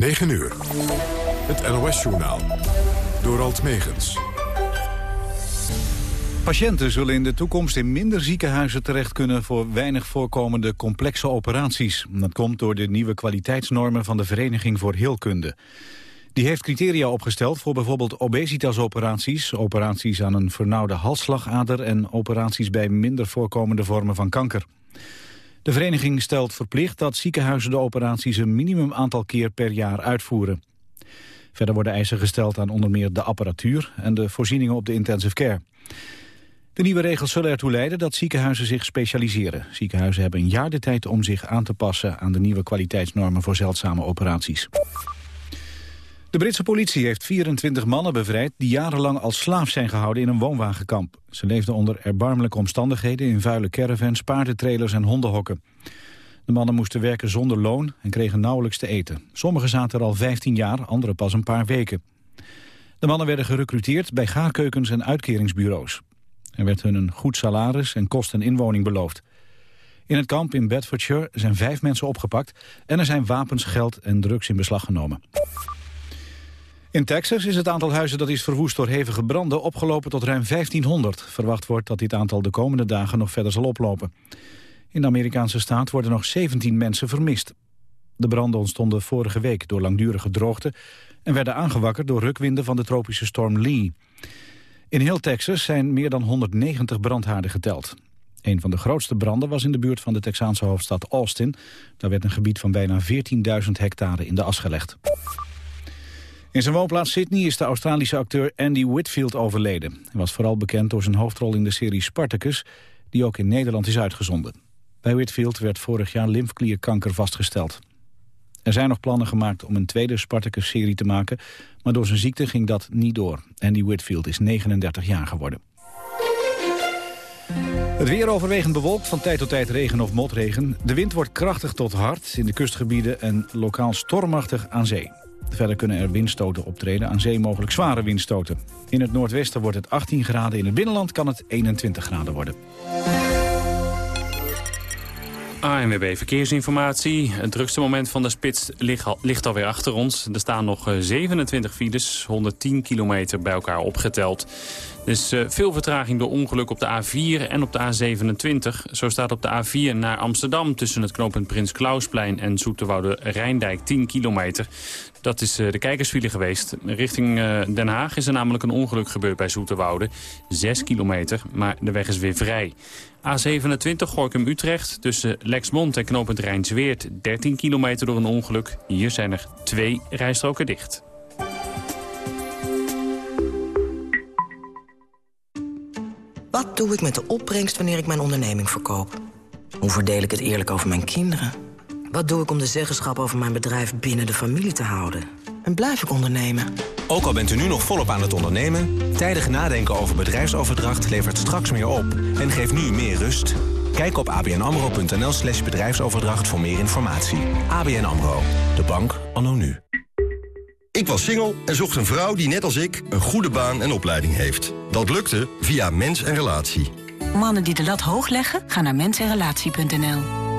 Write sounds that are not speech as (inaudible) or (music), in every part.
9 uur. Het NOS-journaal. Door Alt Megens. Patiënten zullen in de toekomst in minder ziekenhuizen terecht kunnen voor weinig voorkomende complexe operaties. Dat komt door de nieuwe kwaliteitsnormen van de Vereniging voor Heelkunde. Die heeft criteria opgesteld voor bijvoorbeeld obesitasoperaties, operaties aan een vernauwde halsslagader en operaties bij minder voorkomende vormen van kanker. De vereniging stelt verplicht dat ziekenhuizen de operaties een minimum aantal keer per jaar uitvoeren. Verder worden eisen gesteld aan onder meer de apparatuur en de voorzieningen op de intensive care. De nieuwe regels zullen ertoe leiden dat ziekenhuizen zich specialiseren. Ziekenhuizen hebben een jaar de tijd om zich aan te passen aan de nieuwe kwaliteitsnormen voor zeldzame operaties. De Britse politie heeft 24 mannen bevrijd die jarenlang als slaaf zijn gehouden in een woonwagenkamp. Ze leefden onder erbarmelijke omstandigheden in vuile caravans, paardentrailers en hondenhokken. De mannen moesten werken zonder loon en kregen nauwelijks te eten. Sommigen zaten er al 15 jaar, anderen pas een paar weken. De mannen werden gerecruiteerd bij gaarkeukens en uitkeringsbureaus. Er werd hun een goed salaris en kost en inwoning beloofd. In het kamp in Bedfordshire zijn vijf mensen opgepakt... en er zijn wapens, geld en drugs in beslag genomen. In Texas is het aantal huizen dat is verwoest door hevige branden opgelopen tot ruim 1500. Verwacht wordt dat dit aantal de komende dagen nog verder zal oplopen. In de Amerikaanse staat worden nog 17 mensen vermist. De branden ontstonden vorige week door langdurige droogte... en werden aangewakkerd door rukwinden van de tropische storm Lee. In heel Texas zijn meer dan 190 brandhaarden geteld. Een van de grootste branden was in de buurt van de Texaanse hoofdstad Austin. Daar werd een gebied van bijna 14.000 hectare in de as gelegd. In zijn woonplaats Sydney is de Australische acteur Andy Whitfield overleden. Hij was vooral bekend door zijn hoofdrol in de serie Spartacus... die ook in Nederland is uitgezonden. Bij Whitfield werd vorig jaar lymfklierkanker vastgesteld. Er zijn nog plannen gemaakt om een tweede Spartacus-serie te maken... maar door zijn ziekte ging dat niet door. Andy Whitfield is 39 jaar geworden. Het weer overwegend bewolkt, van tijd tot tijd regen of motregen. De wind wordt krachtig tot hard in de kustgebieden en lokaal stormachtig aan zee. Verder kunnen er windstoten optreden, aan zee mogelijk zware windstoten. In het noordwesten wordt het 18 graden, in het binnenland kan het 21 graden worden. ANWB Verkeersinformatie. Het drukste moment van de spits ligt, al, ligt alweer achter ons. Er staan nog 27 eh, files, 110 kilometer bij elkaar opgeteld. Dus veel vertraging door ongeluk op de A4 en op de A27. Zo staat op de A4 naar Amsterdam tussen het knooppunt Prins Klausplein en Zoeterwoude Rijndijk 10 kilometer. Dat is uh, de kijkersfile geweest. Richting uh, Den Haag is er namelijk een ongeluk gebeurd bij Zoeterwoude. 6 kilometer, maar de weg is weer vrij. A27 Gorkum-Utrecht tussen Lexmond en knooppunt Rijnsweert 13 kilometer door een ongeluk. Hier zijn er twee rijstroken dicht. Wat doe ik met de opbrengst wanneer ik mijn onderneming verkoop? Hoe verdeel ik het eerlijk over mijn kinderen? Wat doe ik om de zeggenschap over mijn bedrijf binnen de familie te houden? En blijf ik ondernemen? Ook al bent u nu nog volop aan het ondernemen... tijdig nadenken over bedrijfsoverdracht levert straks meer op... en geeft nu meer rust. Kijk op abnamro.nl slash bedrijfsoverdracht voor meer informatie. ABN AMRO, de bank anno nu. Ik was single en zocht een vrouw die net als ik een goede baan en opleiding heeft. Dat lukte via Mens en Relatie. Mannen die de lat hoog leggen, gaan naar mensenrelatie.nl.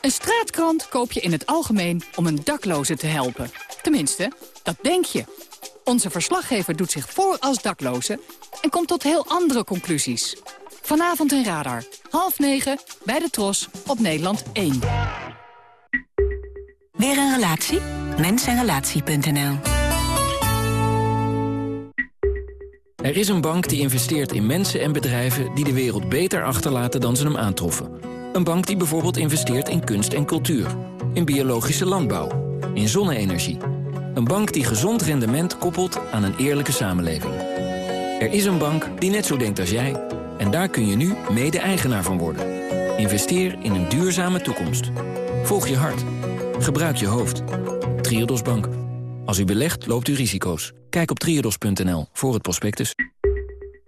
Een straatkrant koop je in het algemeen om een dakloze te helpen. Tenminste, dat denk je. Onze verslaggever doet zich voor als dakloze en komt tot heel andere conclusies. Vanavond in Radar, half negen, bij de Tros, op Nederland 1. Weer een relatie? Mensenrelatie.nl Er is een bank die investeert in mensen en bedrijven... die de wereld beter achterlaten dan ze hem aantroffen. Een bank die bijvoorbeeld investeert in kunst en cultuur. In biologische landbouw. In zonne-energie. Een bank die gezond rendement koppelt aan een eerlijke samenleving. Er is een bank die net zo denkt als jij. En daar kun je nu mede-eigenaar van worden. Investeer in een duurzame toekomst. Volg je hart. Gebruik je hoofd. Triodos Bank. Als u belegt, loopt u risico's. Kijk op triodos.nl voor het prospectus.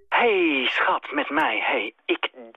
Hey, schat, met mij. Hey, ik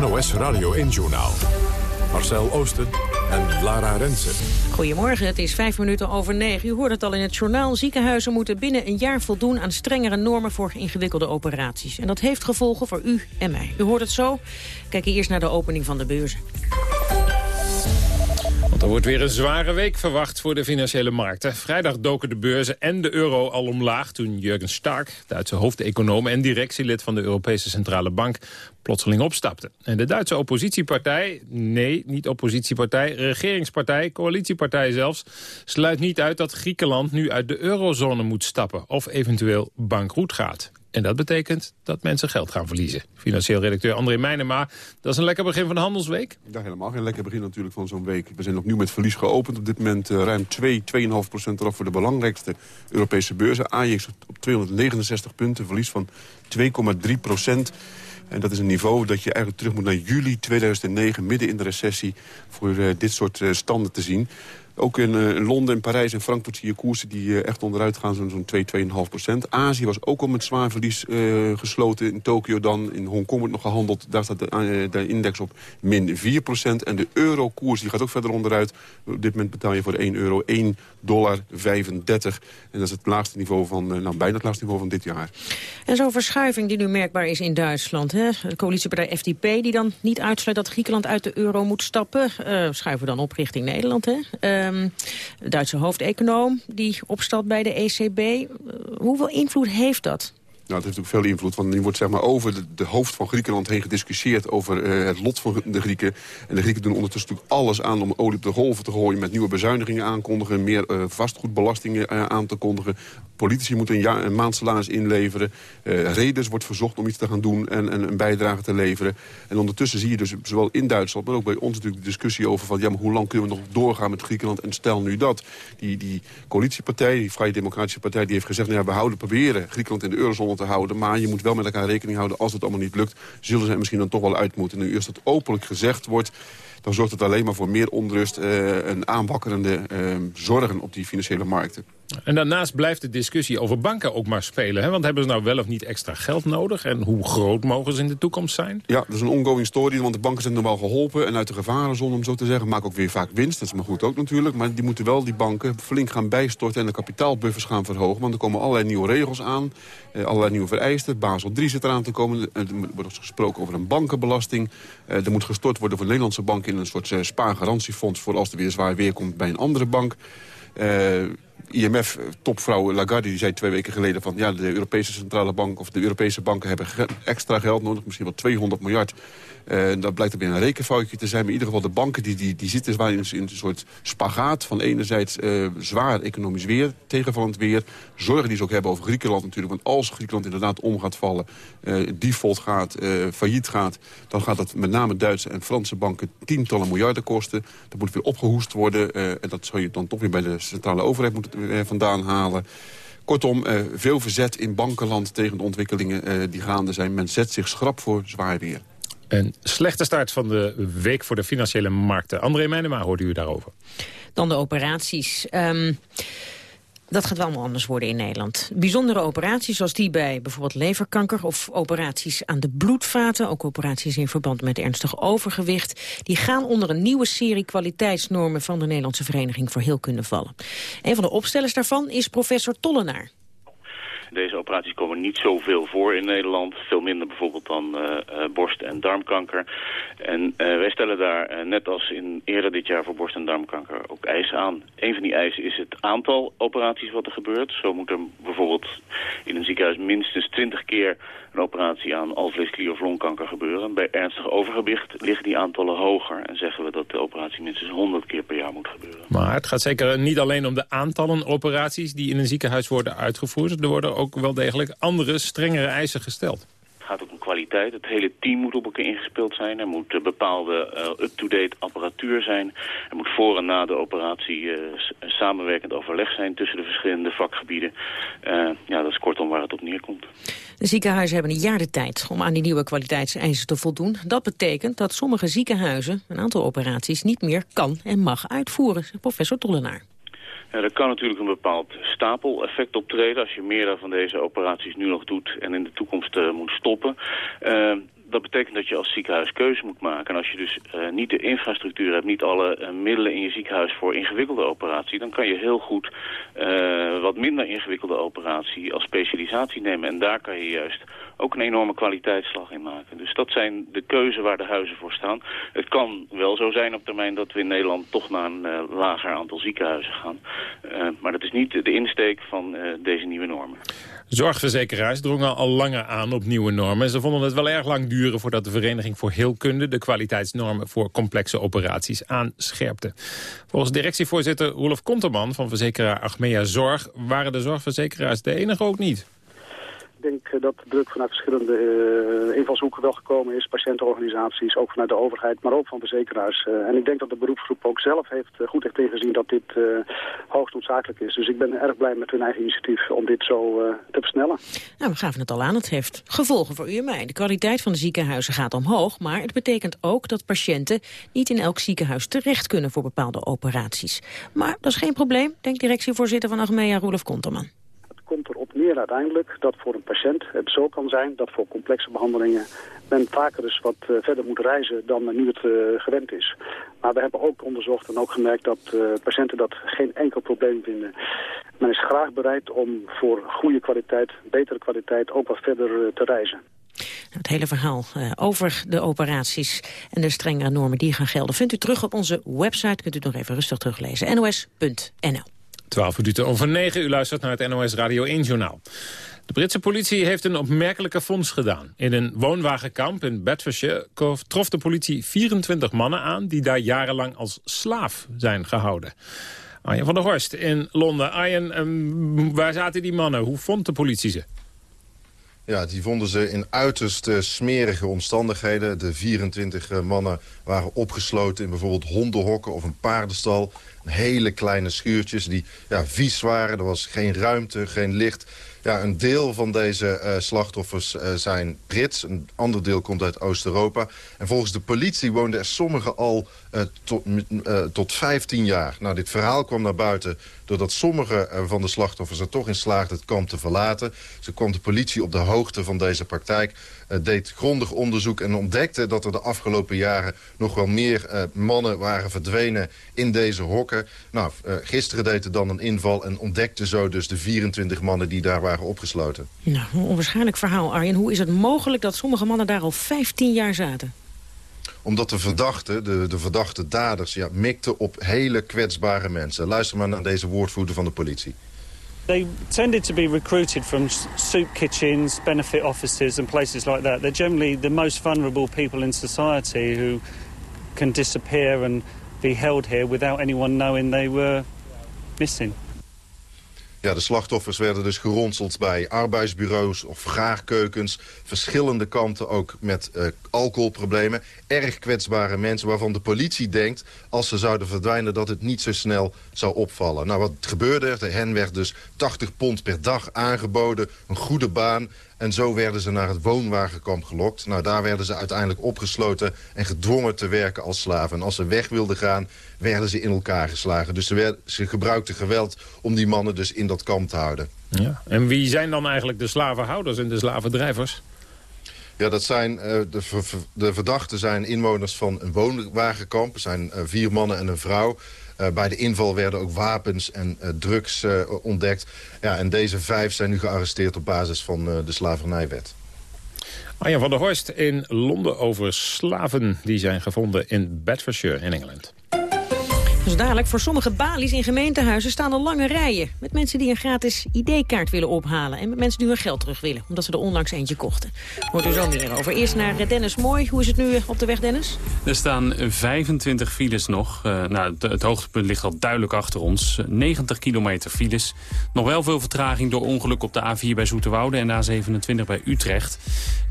NOS Radio 1-journaal. Marcel Oosten en Lara Rensen. Goedemorgen, het is vijf minuten over negen. U hoort het al in het journaal. Ziekenhuizen moeten binnen een jaar voldoen aan strengere normen voor ingewikkelde operaties. En dat heeft gevolgen voor u en mij. U hoort het zo. Kijk eerst naar de opening van de beurzen. Er wordt weer een zware week verwacht voor de financiële markten. Vrijdag doken de beurzen en de euro al omlaag toen Jurgen Stark, Duitse hoofdeconoom en directielid van de Europese Centrale Bank, plotseling opstapte. En de Duitse oppositiepartij, nee, niet oppositiepartij, regeringspartij, coalitiepartij zelfs, sluit niet uit dat Griekenland nu uit de eurozone moet stappen of eventueel bankroet gaat. En dat betekent dat mensen geld gaan verliezen. Financieel redacteur André Meijnema, dat is een lekker begin van de handelsweek? Ja, helemaal geen lekker begin natuurlijk van zo'n week. We zijn opnieuw met verlies geopend. Op dit moment uh, ruim 2, 2,5 procent eraf voor de belangrijkste Europese beurzen. AIX op 269 punten, verlies van 2,3 procent. En dat is een niveau dat je eigenlijk terug moet naar juli 2009, midden in de recessie, voor uh, dit soort uh, standen te zien. Ook in, uh, Londen, Parijs en Frankfurt zie je koersen die uh, echt onderuit gaan, zo'n zo 2, 2,5 procent. Azië was ook al met zwaar verlies uh, gesloten. In Tokio dan, in Hongkong wordt nog gehandeld. Daar staat de, de index op min 4 procent. En de eurokoers die gaat ook verder onderuit. Op dit moment betaal je voor 1 euro 1 dollar 35. En dat is het laagste niveau van, nou bijna het laagste niveau van dit jaar. En zo'n verschuiving die nu merkbaar is in Duitsland. Hè? De coalitiepartij FDP die dan niet uitsluit dat Griekenland uit de euro moet stappen. schuiven we dan op richting Nederland. Hè? Um, de Duitse hoofdeconoom die opstapt bij de ECB. hoeveel invloed heeft dat? Nou, het heeft ook veel invloed, want nu wordt zeg maar, over de, hoofd van Griekenland heen gediscussieerd over uh, het lot van de Grieken. En de Grieken doen ondertussen natuurlijk alles aan om olie op de golven te gooien... met nieuwe bezuinigingen aankondigen, meer uh, vastgoedbelastingen uh, aan te kondigen. Politici moeten een, maand salaris inleveren. reders wordt verzocht om iets te gaan doen en, en, een bijdrage te leveren. En ondertussen zie je dus zowel in Duitsland, maar ook bij ons natuurlijk de discussie over... van ja, maar hoe lang kunnen we nog doorgaan met Griekenland en stel nu dat. Die, die coalitiepartij, die Vrije Democratische Partij, die heeft gezegd... nou we houden, proberen Griekenland in de eurozone te houden. Maar je moet wel met elkaar rekening houden. Als het allemaal niet lukt, zullen ze misschien dan toch wel uit moeten. Nu eerst dat openlijk gezegd wordt dan zorgt het alleen maar voor meer onrust uh, en aanwakkerende uh, zorgen op die financiële markten. En daarnaast blijft de discussie over banken ook maar spelen. Hè? Want hebben ze nou wel of niet extra geld nodig? En hoe groot mogen ze in de toekomst zijn? Ja, dat is een ongoing story, want de banken zijn normaal geholpen. En uit de gevarenzone, om zo te zeggen, maken ook weer vaak winst. Dat is maar goed ook natuurlijk. Maar die moeten wel die banken flink gaan bijstorten... en de kapitaalbuffers gaan verhogen. Want er komen allerlei nieuwe regels aan. Eh, allerlei nieuwe vereisten. Basel 3 zit eraan te komen. Er wordt gesproken over een bankenbelasting. Eh, er moet gestort worden voor Nederlandse banken... in een soort uh, spaargarantiefonds... voor als er weer zwaar weer komt bij een andere bank. Uh, IMF-topvrouw Lagarde die zei twee weken geleden van... ja, de Europese Centrale Bank of de Europese banken hebben extra geld nodig. Misschien wel 200 miljard. Uh, dat blijkt er weer een rekenfoutje te zijn. Maar in ieder geval de banken die, die, die zitten in, in een soort spagaat... van enerzijds zwaar economisch weer, tegenvallend weer. Zorgen die ze ook hebben over Griekenland natuurlijk. Want als Griekenland inderdaad om gaat vallen, uh, default gaat, failliet gaat... dan gaat dat met name Duitse en Franse banken tientallen miljarden kosten. Dat moet weer opgehoest worden. en dat zou je dan toch weer bij de centrale overheid moeten vandaan halen. Kortom, uh, veel verzet in bankenland tegen de ontwikkelingen uh, die gaande zijn. Men zet zich schrap voor zwaar weer. Een slechte start van de week voor de financiële markten. André Meijnema hoorde u daarover. Dan de operaties. Um, dat gaat wel allemaal anders worden in Nederland. Bijzondere operaties zoals die bij bijvoorbeeld leverkanker... of operaties aan de bloedvaten, ook operaties in verband met ernstig overgewicht... die gaan onder een nieuwe serie kwaliteitsnormen... van de Nederlandse Vereniging voor Heelkunde vallen. Een van de opstellers daarvan is professor Tollenaar. Deze operaties komen niet zoveel voor in Nederland. Veel minder bijvoorbeeld dan uh, uh, borst- en darmkanker. En uh, wij stellen daar, net als in eerder dit jaar voor borst- en darmkanker, ook eisen aan. Een van die eisen is het aantal operaties wat er gebeurt. Zo moet er bijvoorbeeld in een ziekenhuis minstens 20 keer een operatie aan alvleesklier of longkanker gebeuren. Bij ernstig overgewicht liggen die aantallen hoger. En zeggen we dat de operatie minstens 100 keer per jaar moet gebeuren. Maar het gaat zeker niet alleen om de aantallen operaties die in een ziekenhuis worden uitgevoerd. Er worden ook wel degelijk andere, strengere eisen gesteld. gaat ook om kwaliteit. Het hele team moet op elkaar ingespeeld zijn. Er moet bepaalde up-to-date apparatuur zijn. Er moet voor en na de operatie samenwerkend overleg zijn tussen de verschillende vakgebieden. ja, dat is kortom waar het op neerkomt. De ziekenhuizen hebben een jaar de tijd om aan die nieuwe kwaliteitseisen te voldoen. Dat betekent dat sommige ziekenhuizen een aantal operaties niet meer kan en mag uitvoeren, zegt professor Tollenaar. Ja, er kan natuurlijk een bepaald stapeleffect optreden als je meer van deze operaties nu nog doet en in de toekomst uh, moet stoppen. Uh, dat betekent dat je als ziekenhuis keuze moet maken. En als je dus uh, niet de infrastructuur hebt, niet alle uh, middelen in je ziekenhuis voor ingewikkelde operatie, dan kan je heel goed uh, wat minder ingewikkelde operatie als specialisatie nemen. En daar kan je juist ook een enorme kwaliteitsslag in maken. Dus dat zijn de keuzen waar de huizen voor staan. Het kan wel zo zijn op termijn dat we in Nederland toch naar een lager aantal ziekenhuizen gaan. maar dat is niet de insteek van deze nieuwe normen. Zorgverzekeraars drongen al langer aan op nieuwe normen. Ze vonden het wel erg lang duren voordat de Vereniging voor Heelkunde... de kwaliteitsnormen voor complexe operaties aanscherpte. Volgens directievoorzitter Roelof Konterman van verzekeraar Achmea Zorg... waren de zorgverzekeraars de enige ook niet. Ik denk eh, dat de druk vanuit verschillende uh, invalshoeken wel gekomen is. Patiëntenorganisaties, ook vanuit de overheid, maar ook van verzekeraars. Uh, en ik denk dat de beroepsgroep ook zelf heeft, goed heeft ingezien dat dit hoogst noodzakelijk is. Dus ik ben erg blij met hun eigen initiatief om dit zo te versnellen. Nou, we gaven het al aan. Het heeft gevolgen voor u en mij. De kwaliteit van de ziekenhuizen gaat omhoog. Maar het betekent ook dat patiënten niet in elk ziekenhuis terecht kunnen voor bepaalde operaties. Maar dat is geen probleem, denkt directievoorzitter van Achmea, Roelof Konterman neer uiteindelijk dat voor een patiënt het zo kan zijn dat voor complexe behandelingen men vaker eens wat uh, verder moet reizen dan nu het uh, gewend is. Maar we hebben ook onderzocht en ook gemerkt dat uh, patiënten dat geen enkel probleem vinden. Men is graag bereid om voor goede kwaliteit, betere kwaliteit ook wat verder te reizen. Het hele verhaal over de operaties en de strengere normen die gaan gelden... vindt u terug op onze website. Kunt u nog even rustig teruglezen. nos.nl 12 minuten over 9. U luistert naar het NOS Radio 1 Journaal. De Britse politie heeft een opmerkelijke fonds gedaan. In een woonwagenkamp in Bedfordshire trof de politie 24 mannen aan... die daar jarenlang als slaaf zijn gehouden. Arjen van der Horst in Londen. Arjen, um, waar zaten die mannen? Hoe vond de politie ze? Ja, die vonden ze in uiterst smerige omstandigheden. De 24 eh, mannen waren opgesloten in bijvoorbeeld hondenhokken of een paardenstal. Hele kleine schuurtjes die ja, vies waren. Er was geen ruimte, geen licht. Ja, een deel van deze uh, slachtoffers uh, zijn Brits. Een ander deel komt uit Oost-Europa. En volgens de politie woonden er sommigen al tot, tot 15 jaar. Nou, dit verhaal kwam naar buiten doordat sommige van de slachtoffers er toch in slaagden het kamp te verlaten. Ze kwam de politie op de hoogte van deze praktijk. deed grondig onderzoek en ontdekte dat er de afgelopen jaren nog wel meer mannen waren verdwenen in deze hokken. Nou, gisteren deed er dan een inval en ontdekte zo dus de 24 mannen die daar waren opgesloten. Nou, een onwaarschijnlijk verhaal, Arjen. Hoe is het mogelijk dat sommige mannen daar al 15 jaar zaten? Omdat de verdachten, de, de verdachte daders, ja, mikten op hele kwetsbare mensen. Luister maar naar deze woordvoerder van de politie. They tended to be recruited from soup kitchens, benefit offices and places like that. They're generally the most vulnerable people in society who can disappear and be held here without anyone knowing they were missing. Ja, de slachtoffers werden dus geronseld bij arbeidsbureaus of vergaarkeukens. Verschillende kanten, ook met uh, alcoholproblemen. Erg kwetsbare mensen waarvan de politie denkt... als ze zouden verdwijnen dat het niet zo snel zou opvallen. Nou, wat gebeurde er? Hen werd dus 80 pond per dag aangeboden. Een goede baan. En zo werden ze naar het woonwagenkamp gelokt. Nou, daar werden ze uiteindelijk opgesloten en gedwongen te werken als slaven. En als ze weg wilden gaan, werden ze in elkaar geslagen. Dus ze, werd, ze gebruikten geweld om die mannen dus in dat kamp te houden. Ja. En wie zijn dan eigenlijk de slavenhouders en de slavendrijvers? Ja, dat zijn, uh, de, de verdachten zijn inwoners van een woonwagenkamp. Er zijn uh, vier mannen en een vrouw. Uh, bij de inval werden ook wapens en drugs ontdekt. Ja, en deze vijf zijn nu gearresteerd op basis van de slavernijwet. Arjan van der Horst in Londen over slaven die zijn gevonden in Bedfordshire in Engeland. Dus dadelijk, voor sommige balies in gemeentehuizen staan er lange rijen. Met mensen die een gratis ID-kaart willen ophalen. En met mensen die hun geld terug willen, omdat ze er onlangs eentje kochten. Hoort u zo meer over. Eerst naar Dennis Mooi. Hoe is het nu op de weg, Dennis? Er staan 25 files nog. Uh, nou, het, hoogtepunt ligt al duidelijk achter ons. 90 kilometer files. Nog wel veel vertraging door ongeluk op de A4 bij Zoeterwoude en de A27 bij Utrecht.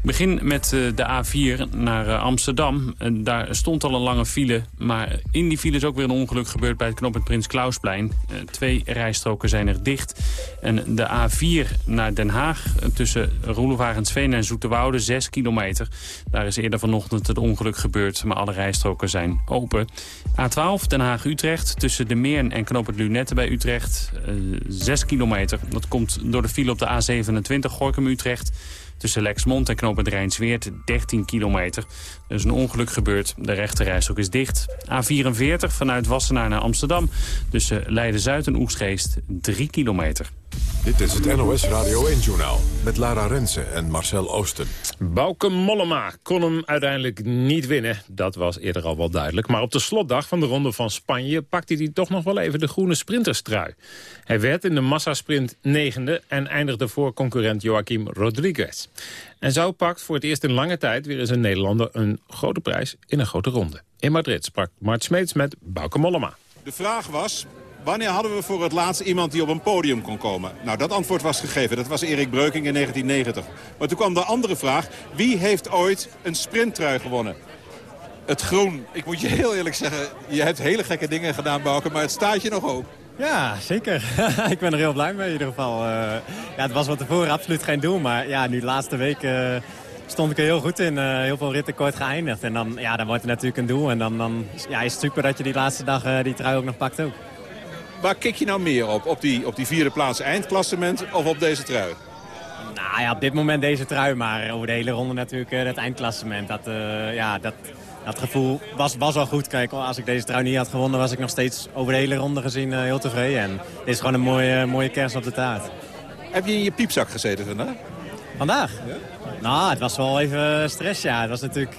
Ik begin met uh, de A4 naar Amsterdam. Daar stond al een lange file, maar in die file is ook weer een ongeluk gebeurd bij het knooppunt Prins Klausplein. Uh, twee rijstroken zijn er dicht. En de A4 naar Den Haag tussen Roelofarensveen en Zoeterwoude, 6 kilometer. Daar is eerder vanochtend het ongeluk gebeurd, maar alle rijstroken zijn open. A12 Den Haag-Utrecht tussen de Meern en knooppunt Lunette bij Utrecht, uh, 6 kilometer. Dat komt door de file op de A27 Gorkum-Utrecht. Tussen Lexmond en knooppunt Rijnsweert 13 kilometer. Er is een ongeluk gebeurd. De rechterrijstrook is dicht. A44 vanuit Wassenaar naar Amsterdam. Tussen Leiden-Zuid en Oegstgeest 3 kilometer. Dit is het NOS Radio 1-journaal met Lara Rensen en Marcel Oosten. Bauke Mollema kon hem uiteindelijk niet winnen. Dat was eerder al wel duidelijk. Maar op de slotdag van de Ronde van Spanje pakte hij toch nog wel even de groene sprinterstrui. Hij werd in de massasprint negende en eindigde voor concurrent Joaquim Rodriguez. En zo pakt voor het eerst in lange tijd weer eens een Nederlander een grote prijs in een grote ronde. In Madrid sprak Mart Smeets met Bauke Mollema. De vraag was, Wanneer hadden we voor het laatst iemand die op een podium kon komen? Nou, dat antwoord was gegeven. Dat was Erik Breuking in 1990. Maar toen kwam de andere vraag. Wie heeft ooit een sprinttrui gewonnen? Het groen. Ik moet je heel eerlijk zeggen, je hebt hele gekke dingen gedaan, Bouke, maar het staat je nog ook. Ja, zeker. (laughs) ik ben er heel blij mee in ieder geval. Uh, ja, het was wat tevoren absoluut geen doel, maar ja, nu de laatste week... Uh, stond ik er heel goed in. Uh, heel veel ritten kort geëindigd. En dan, ja, dan wordt het natuurlijk een doel. En dan, dan ja, is het super dat je die laatste dag die trui ook nog pakt ook. Waar kik je nou meer op? Op die, op die vierde plaats eindklassement of op deze trui? Nou ja, op dit moment deze trui, maar over de hele ronde natuurlijk uh, het eindklassement. Dat, uh, ja, dat, dat gevoel was, was al goed. Kijk, als ik deze trui niet had gewonnen, was ik nog steeds over de hele ronde gezien uh, heel tevreden. En dit is gewoon een mooie, mooie kerst op de taart. Heb je in je piepzak gezeten vandaag? Vandaag? Ja? Nou, het was wel even stress, ja. Het was natuurlijk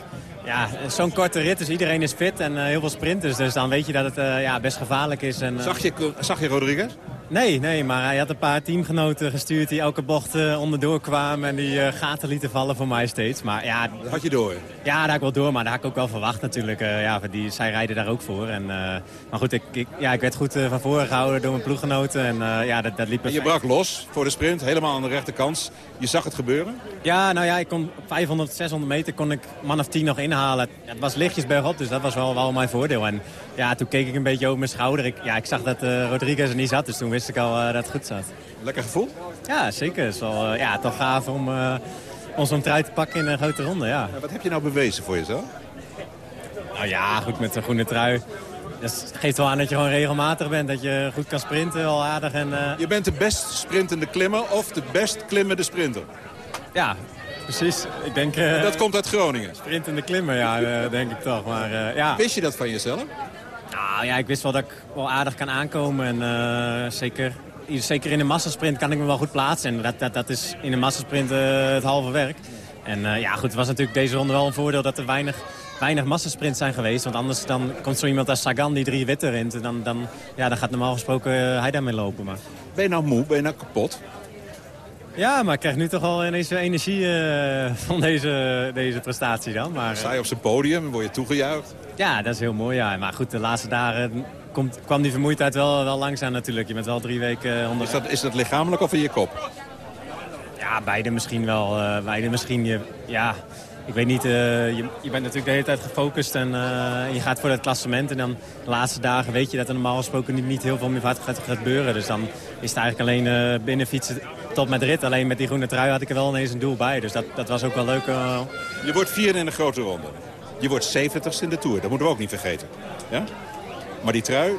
ja, zo'n korte rit, dus iedereen is fit en uh, heel veel sprinters. Dus dan weet je dat het uh, ja, best gevaarlijk is. En, uh... zag, je, zag je Rodriguez? Nee, nee, maar hij had een paar teamgenoten gestuurd die elke bocht uh, onderdoor kwamen en die uh, gaten lieten vallen voor mij steeds. Maar ja, dat had je door? Ja, dat had ik wel door, maar dat had ik ook wel verwacht natuurlijk. Uh, ja, die, zij rijden daar ook voor. En, maar goed, ik, ik, ja, ik werd goed van voren gehouden door mijn ploeggenoten en ja, dat, dat liep En je brak los voor de sprint, helemaal aan de rechterkant. Je zag het gebeuren? Ja, nou ja, ik kon op 500, 600 meter kon ik man of 10 nog inhalen. Het was lichtjes bergop, dus dat was wel, wel mijn voordeel. En ja, toen keek ik een beetje over mijn schouder. Ik, ja, ik zag dat Rodriguez er niet zat, dus toen wist ik al uh, dat het goed zat. Lekker gevoel? Ja, zeker. Het is wel uh, ja, toch gaaf om uh, ons om trui te pakken in een grote ronde, ja. wat heb je nou bewezen voor jezelf? Nou ja, goed met een groene trui. Dat geeft wel aan dat je gewoon regelmatig bent. Dat je goed kan sprinten, al aardig. En, Je bent de best sprintende klimmer of de best klimmende sprinter? Ja, precies. Ik denk, dat komt uit Groningen? Sprintende klimmer, ja, denk ik toch. Maar, ja. Wist je dat van jezelf? Nou ja, ik wist wel dat ik wel aardig kan aankomen. En uh, zeker, zeker in een massasprint kan ik me wel goed plaatsen. En dat, dat, dat is in een massasprint uh, het halve werk. En uh, ja, goed, het was natuurlijk deze ronde wel een voordeel dat er weinig, weinig massasprints zijn geweest. Want anders dan komt zo iemand als Sagan die drie witte rint. En dan, dan, ja, dan gaat normaal gesproken hij daarmee lopen. Maar. Ben je nou moe? Ben je nou kapot? Ja, maar ik krijg nu toch al ineens energie uh, van deze, deze prestatie dan. Maar, Sta je op zijn podium en word je toegejuicht? Ja, dat is heel mooi. Ja. Maar goed, de laatste dagen komt, kwam die vermoeidheid wel, wel langzaam natuurlijk. Je bent wel drie weken onder... Is dat, is dat lichamelijk of in je kop? Ja, beide misschien wel. Uh, beide misschien. Je, ja, ik weet niet, uh, je, je, bent natuurlijk de hele tijd gefocust en uh, je gaat voor het klassement. En dan de laatste dagen weet je dat er normaal gesproken niet, niet heel veel meer gaat, gaat gebeuren. Dus dan is het eigenlijk alleen binnen fietsen tot Madrid. Alleen met die groene trui had ik er wel ineens een doel bij. Dus dat, dat was ook wel leuk. Je wordt vierde in de grote ronde. Je wordt 70ste in de Tour. Dat moeten we ook niet vergeten. Ja? Maar die trui,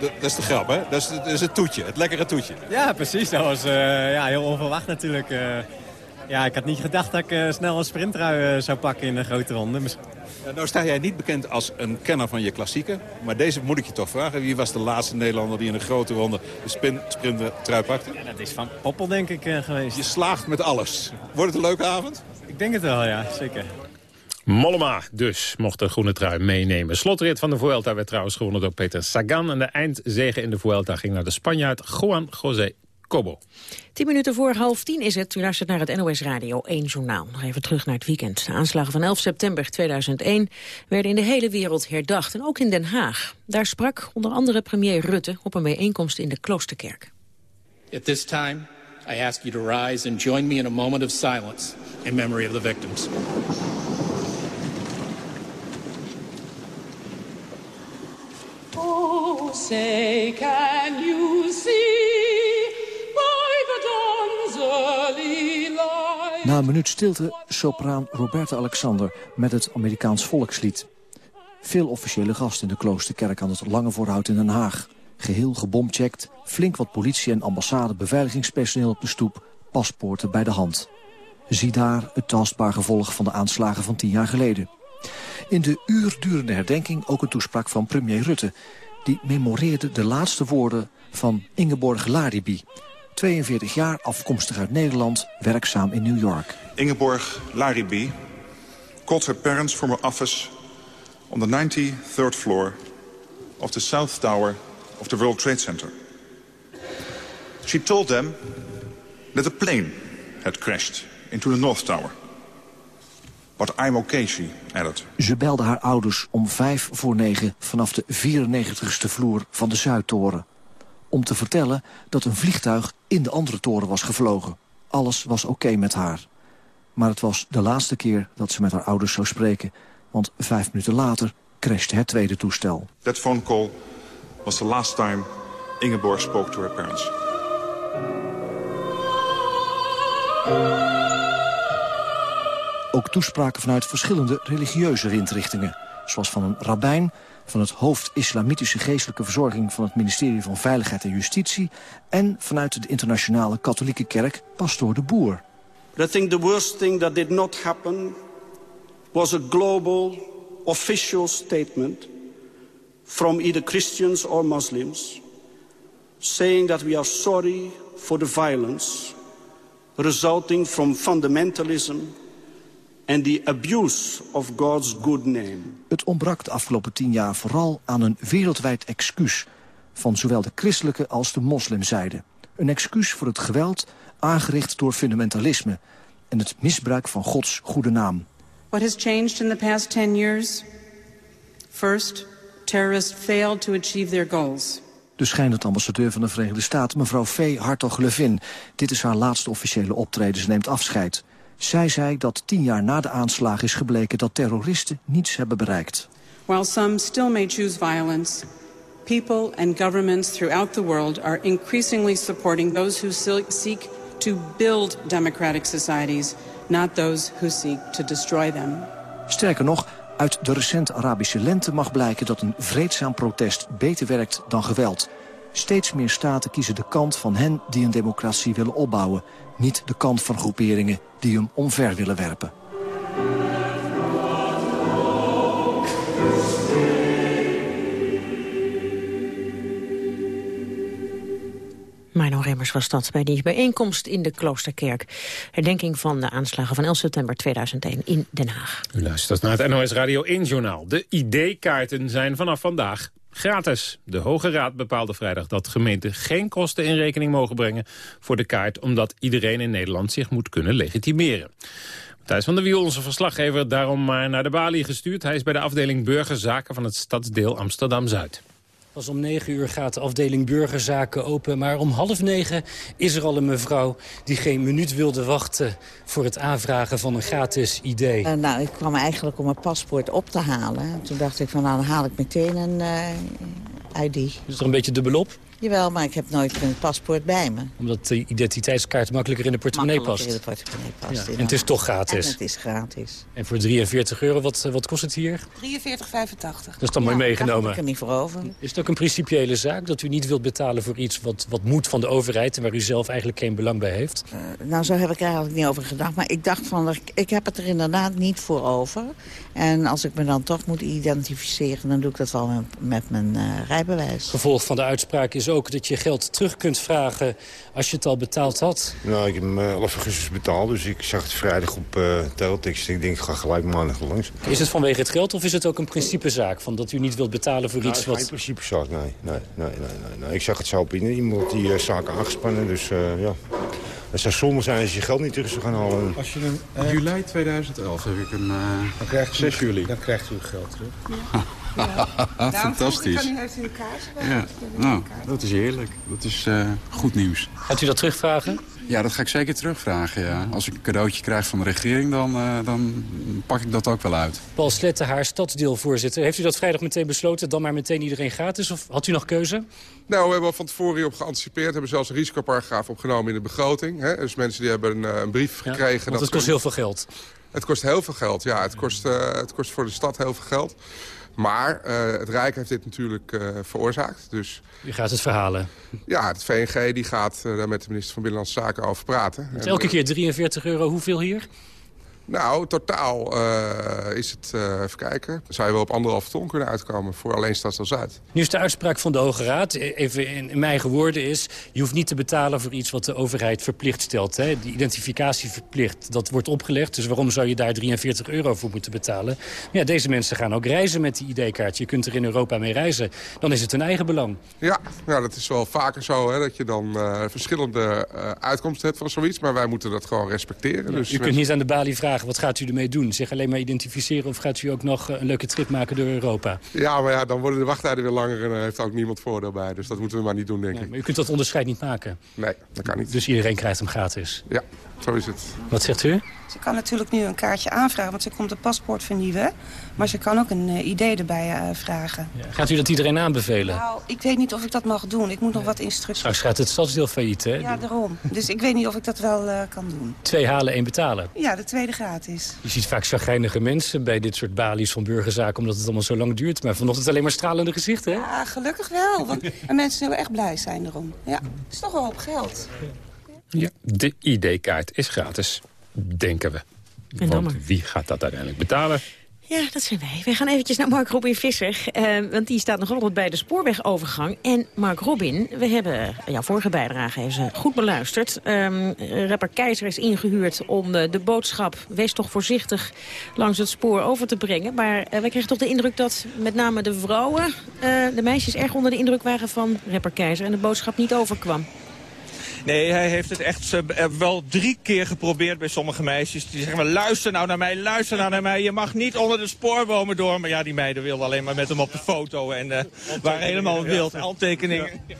dat, dat is de grap, hè? Dat is, dat is, het toetje, het lekkere toetje. Ja, precies. Dat was ja, heel onverwacht natuurlijk. Ja, ik had niet gedacht dat ik uh, snel een sprintrui uh, zou pakken in een grote ronde. Ja, nou sta jij niet bekend als een kenner van je klassieken. Maar deze moet ik je toch vragen. Wie was de laatste Nederlander die in een grote ronde de sprintrui pakte? Ja, dat is Van Poppel denk ik geweest. Je slaagt met alles. Wordt het een leuke avond? Ik denk het wel, ja. Zeker. Mollema dus mocht de groene trui meenemen. Slotrit van de Vuelta werd trouwens gewonnen door Peter Sagan. En de eindzege in de Vuelta ging naar de Spanjaard Juan José Cobo. Tien minuten voor half tien is het. U luistert naar het NOS Radio 1 Journaal. Nog even terug naar het weekend. De aanslagen van 11 september 2001 werden in de hele wereld herdacht. En ook in Den Haag. Daar sprak onder andere premier Rutte op een bijeenkomst in de Kloosterkerk. At this time, I ask you to rise and join me in a moment of silence in memory of the victims. Oh, say, can you see? Na een minuut stilte sopraan Roberta Alexander met het Amerikaans volkslied. Veel officiële gasten in de kloosterkerk aan het Lange Voorhout in Den Haag. Geheel gebomcheckt, flink wat politie en ambassade beveiligingspersoneel op de stoep, paspoorten bij de hand. Zie daar het tastbaar gevolg van de aanslagen van tien jaar geleden. In de uurdurende herdenking ook een toespraak van premier Rutte. Die memoreerde de laatste woorden van Ingeborg Laribi. 42 jaar, afkomstig uit Nederland, werkzaam in New York. Ingeborg Laribi called her parents from her office on the 93rd floor of the South Tower of the World Trade Center. She told them that a plane had crashed into the North Tower. But I'm okay, she added. Ze belde haar ouders om vijf voor negen vanaf de 94ste vloer van de Zuidtoren. Om te vertellen dat een vliegtuig in de andere toren was gevlogen. Alles was oké met haar. Maar het was de laatste keer dat ze met haar ouders zou spreken. Want vijf minuten later crashte het tweede toestel. That phone call was the last time Ingeborg spoke to her parents. Ook toespraken vanuit verschillende religieuze windrichtingen. Zoals van een rabbijn, van het hoofd Islamitische Geestelijke Verzorging... van het ministerie van Veiligheid en Justitie... en vanuit de internationale katholieke kerk, pastoor de Boer. I think the worst thing that did not happen... was a global, official statement... from either Christians or Muslims... saying that we are sorry for the violence... resulting from fundamentalism and the abuse of God's good name. Het ontbrak de afgelopen tien jaar vooral aan een wereldwijd excuus... van zowel de christelijke als de moslimzijde. Een excuus voor het geweld aangericht door fundamentalisme... en het misbruik van Gods goede naam. What has changed in the past 10 years? First, terrorists failed to achieve their goals. De schijnend ambassadeur van de Verenigde Staten, mevrouw V. Hartog-Levin. Dit is haar laatste officiële optreden. Ze neemt afscheid. Zij zei dat tien jaar na de aanslag is gebleken dat terroristen niets hebben bereikt. While some still may choose violence, people and governments throughout the world are increasingly supporting those who seek to build democratic societies, not those who seek to destroy them. Sterker nog, uit de recente Arabische lente mag blijken dat een vreedzaam protest beter werkt dan geweld. Steeds meer staten kiezen de kant van hen die een democratie willen opbouwen. Niet de kant van groeperingen die hem omver willen werpen. Mino Remmers was dat bij die bijeenkomst in de Kloosterkerk. Herdenking van de aanslagen van 11 september 2001 in Den Haag. U luistert naar het NOS Radio 1-journaal. De ID-kaarten zijn vanaf vandaag gratis. De Hoge Raad bepaalde vrijdag dat gemeenten geen kosten in rekening mogen brengen voor de kaart, omdat iedereen in Nederland zich moet kunnen legitimeren. Thijs van der Wiel, onze verslaggever, daarom maar naar de Bali gestuurd. Hij is bij de afdeling Burgerzaken van het stadsdeel Amsterdam-Zuid. Pas om negen uur gaat de afdeling burgerzaken open. Maar om half negen is er al een mevrouw die geen minuut wilde wachten... voor het aanvragen van een gratis idee. Uh, nou, ik kwam eigenlijk om mijn paspoort op te halen. Toen dacht ik van nou, dan haal ik meteen een uh, ID. Is er een beetje dubbelop? Jawel, maar ik heb nooit mijn paspoort bij me. Omdat de identiteitskaart makkelijker in de portemonnee past. in de portemonnee past. Ja. En het is toch gratis? En het is gratis. En voor 43 euro, wat, wat kost het hier? 43,85. Dat is dan mooi meegenomen. Daar heb ik er niet voor over. Is het ook een principiële zaak dat u niet wilt betalen voor iets wat, wat moet van de overheid... en waar u zelf eigenlijk geen belang bij heeft? Uh, nou, zo heb ik er eigenlijk niet over gedacht. Maar ik dacht van, ik heb het er inderdaad niet voor over. En als ik me dan toch moet identificeren, dan doe ik dat wel met, met mijn uh, rijbewijs. Gevolg van de uitspraak is ook ook dat je geld terug kunt vragen als je het al betaald had? Nou, ik heb hem 11 augustus betaald, dus ik zag het vrijdag op uh, teletext. Ik denk, ik ga gelijk maandag langs. Is het vanwege het geld of is het ook een principezaak? Van dat u niet wilt betalen voor nou, iets wat... geen principezaak, nee. Nee, nee, nee, nee, nee. Ik zag het zo op iemand die uh, zaken aangespannen, dus uh, ja... Het zou zonde zijn als je geld niet terug zou gaan halen. Als je hem, uh, juli 2011 heb ik hem... Uh, dan krijgt 6 juli. Dan krijgt u geld terug. Ja. Ja. (laughs) Fantastisch. Heeft u. Ja, nou, dat is heerlijk. Dat is uh, goed nieuws. Gaat u dat terugvragen? Ja, dat ga ik zeker terugvragen, ja. Als ik een cadeautje krijg van de regering, dan, uh, dan pak ik dat ook wel uit. Paul Slettenhaar, stadsdeelvoorzitter. Heeft u dat vrijdag meteen besloten, dan maar meteen iedereen gratis? Of had u nog keuze? Nou, we hebben al van tevoren hierop geanticipeerd. We hebben zelfs een risicoparagraaf opgenomen in de begroting. Hè? Dus mensen die hebben een, een brief ja, gekregen. Want het kost heel veel geld. Het kost heel veel geld, ja. Het kost, uh, het kost voor de stad heel veel geld. Maar uh, het Rijk heeft dit natuurlijk uh, veroorzaakt. Dus, U gaat het verhalen? Ja, het VNG die gaat uh, daar met de minister van Binnenlandse Zaken over praten. Dus elke keer 43 euro, hoeveel hier? Nou, totaal uh, is het, uh, even kijken, zou je wel op anderhalf ton kunnen uitkomen voor alleen Stadsel Zuid. Nu is de uitspraak van de Hoge Raad, even in, in mijn eigen woorden is... je hoeft niet te betalen voor iets wat de overheid verplicht stelt. Hè? Die identificatieverplicht, dat wordt opgelegd. Dus waarom zou je daar 43 euro voor moeten betalen? Maar ja, deze mensen gaan ook reizen met die ID-kaart. Je kunt er in Europa mee reizen. Dan is het hun eigen belang. Ja, nou, dat is wel vaker zo, hè, dat je dan uh, verschillende uitkomsten hebt van zoiets. Maar wij moeten dat gewoon respecteren. Ja, dus u kunt niet aan de balie vragen wat gaat u ermee doen? Zeg alleen maar identificeren of gaat u ook nog een leuke trip maken door Europa? Ja, maar ja, dan worden de wachttijden weer langer en daar heeft ook niemand voordeel bij. Dus dat moeten we maar niet doen, denk nee, ik. Maar u kunt dat onderscheid niet maken? Nee, dat kan niet. Dus iedereen krijgt hem gratis? Ja, zo is het. Wat zegt u? Ze kan natuurlijk nu een kaartje aanvragen, want ze komt een paspoort vernieuwen. Maar ze kan ook een uh, idee erbij uh, vragen. Ja. Gaat u dat iedereen aanbevelen? Nou, ik weet niet of ik dat mag doen. Ik moet nog wat instructies... Straks gaat het stadsdeel failliet, hè? Ja, daarom. Dus ik weet niet of ik dat wel uh, kan doen. Twee halen, één betalen? Ja, de tweede gratis. Je ziet vaak chagrijnige mensen bij dit soort balies van burgerzaken... omdat het allemaal zo lang duurt. Maar vanochtend alleen maar stralende gezichten, hè? Ja, gelukkig wel. Want (laughs) mensen zullen echt blij zijn erom. Ja, het is toch wel op geld. Ja, de ID-kaart is gratis, denken we. En Want wie gaat dat uiteindelijk betalen? Ja, dat zijn wij. We gaan eventjes naar Mark Robin Visser. Uh, want die staat nog altijd bij de spoorwegovergang. En Mark Robin, we hebben jouw vorige bijdrage even goed beluisterd. Um, rapper Keizer is ingehuurd om de, de, boodschap... wees toch voorzichtig langs het spoor over te brengen. Maar uh, wij kregen toch de indruk dat met name de vrouwen... Uh, de meisjes erg onder de indruk waren van rapper Keizer... en de boodschap niet overkwam. Nee, hij heeft het echt wel drie keer geprobeerd bij sommige meisjes. Die zeggen, luister nou naar mij, luister nou naar mij. Je mag niet onder de spoorbomen door. Maar ja, die meiden wilden alleen maar met hem op de foto. En uh, waren helemaal wild. Handtekeningen. Ja.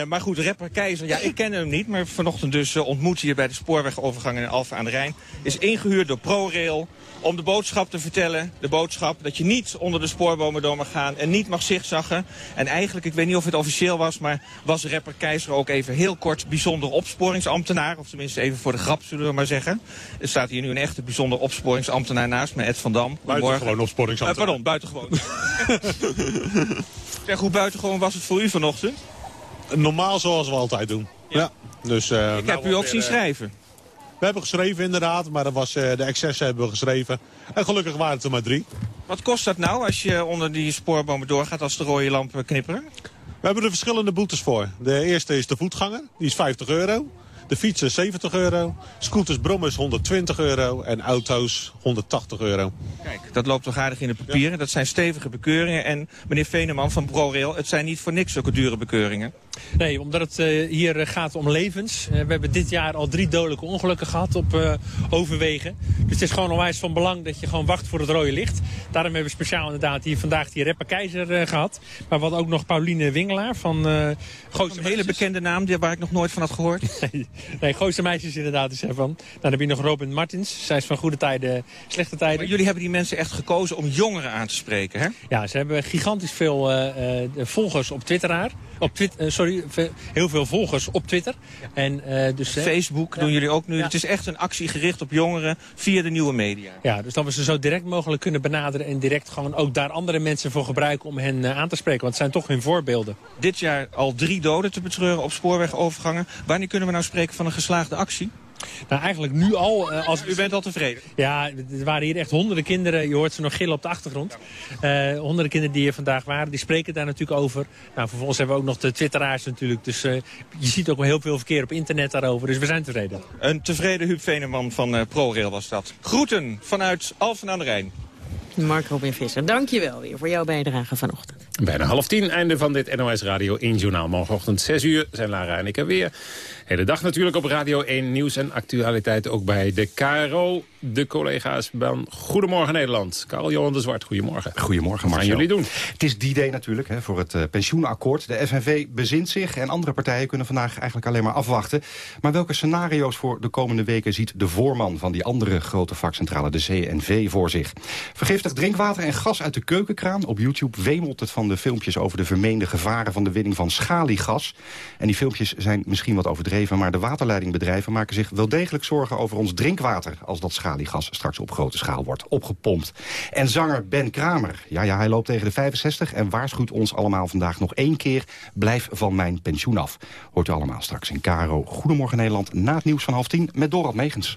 Uh, (laughs) maar goed, rapper Keizer, ja, ik ken hem niet. Maar vanochtend dus uh, ontmoet hier bij de spoorwegovergang in Alphen aan de Rijn. Is ingehuurd door ProRail om de boodschap te vertellen. De boodschap dat je niet onder de spoorbomen door mag gaan en niet mag zigzaggen. En eigenlijk, ik weet niet of het officieel was, maar was rapper Keizer ook even heel kort bijzonder opsporingsambtenaar. Of tenminste even voor de grap, zullen we maar zeggen. Er staat hier nu een echte bijzonder opsporingsambtenaar naast me, Ed van Dam. Buitengewoon opsporingsambtenaar. Uh, pardon, buitengewoon. (laughs) zeg, hoe buitengewoon was het voor u vanochtend? Normaal zoals we altijd doen. Ja. ja. Dus, uh, ik heb nou, u ook zien schrijven. We hebben geschreven inderdaad, maar dat was, uh, de excessen hebben we geschreven. En gelukkig waren het er maar drie. Wat kost dat nou als je onder die spoorbomen doorgaat als de rode lampen knipperen? We hebben er verschillende boetes voor. De eerste is de voetganger, die is 50 euro. De fietsen 70 euro. Scooters, brommers 120 euro. En auto's 180 euro. Kijk, dat loopt toch aardig in de papieren. Ja. Dat zijn stevige bekeuringen. En meneer Veneman van ProRail, het zijn niet voor niks zulke dure bekeuringen. Nee, omdat het uh, hier gaat om levens. Uh, we hebben dit jaar al drie dodelijke ongelukken gehad op uh, overwegen. Dus het is gewoon onwijs van belang dat je gewoon wacht voor het rode licht. Daarom hebben we speciaal inderdaad hier vandaag die rapper Keizer gehad. Maar hadden ook nog Pauline Wingelaar van uh, Een hele bekende naam die, waar ik nog nooit van had gehoord. (laughs) nee, nee Gooise Meisjes inderdaad is ervan. Dan heb je nog Robin Martins. Zij is van goede tijden, slechte tijden. Maar jullie hebben die mensen echt gekozen om jongeren aan te spreken, hè? Ja, ze hebben gigantisch veel volgers op Twitteraar. Op Twitter, sorry, heel veel volgers op Twitter. Ja. En, uh, dus, Facebook ja. doen jullie ook nu. Ja. Het is echt een actie gericht op jongeren via de nieuwe media. Ja, dus dat we ze zo direct mogelijk kunnen benaderen... en direct gewoon ook daar andere mensen voor gebruiken om hen uh, aan te spreken. Want het zijn toch hun voorbeelden. Dit jaar al drie doden te betreuren op spoorwegovergangen. Wanneer kunnen we nou spreken van een geslaagde actie? Nou, eigenlijk nu al. eh, als... U bent al tevreden? Ja, er waren hier echt honderden kinderen. Je hoort ze nog gillen op de achtergrond. Eh, honderden kinderen die hier vandaag waren, die spreken daar natuurlijk over. Nou, vervolgens hebben we ook nog de twitteraars natuurlijk. Dus eh, je ziet ook wel heel veel verkeer op internet daarover. Dus we zijn tevreden. Een tevreden Huub Veneman van eh, ProRail was dat. Groeten vanuit Alphen aan de Rijn. Mark Robin Visser, dank je wel weer voor jouw bijdrage vanochtend. Bijna half tien, einde van dit NOS Radio 1 Journaal. Morgenochtend 6 uur zijn Lara en ik er weer. Hele dag natuurlijk op Radio 1 Nieuws en actualiteit ook bij de KRO. De collega's van Goedemorgen Nederland. Karel Johan de Zwart, goedemorgen. Goedemorgen, Wat gaan Marcel. jullie doen? Het is die day natuurlijk hè, voor het eh, pensioenakkoord. De FNV bezint zich en andere partijen kunnen vandaag eigenlijk alleen maar afwachten. Maar welke scenario's voor de komende weken ziet de voorman van die andere grote vakcentrale, de CNV, voor zich? Vergiftigd drinkwater en gas uit de keukenkraan. Op YouTube wemelt het van de filmpjes over de vermeende gevaren van de winning van schaliegas. En die filmpjes zijn misschien wat overdreven, maar de waterleidingbedrijven maken zich wel degelijk zorgen over ons drinkwater als dat schaliegas straks op grote schaal wordt opgepompt. En zanger Ben Kramer, ja ja, hij loopt tegen de 65 en waarschuwt ons allemaal vandaag nog één keer, blijf van mijn pensioen af. Hoort u allemaal straks in Caro. Goedemorgen Nederland, na het nieuws van half tien met Dorald Megens.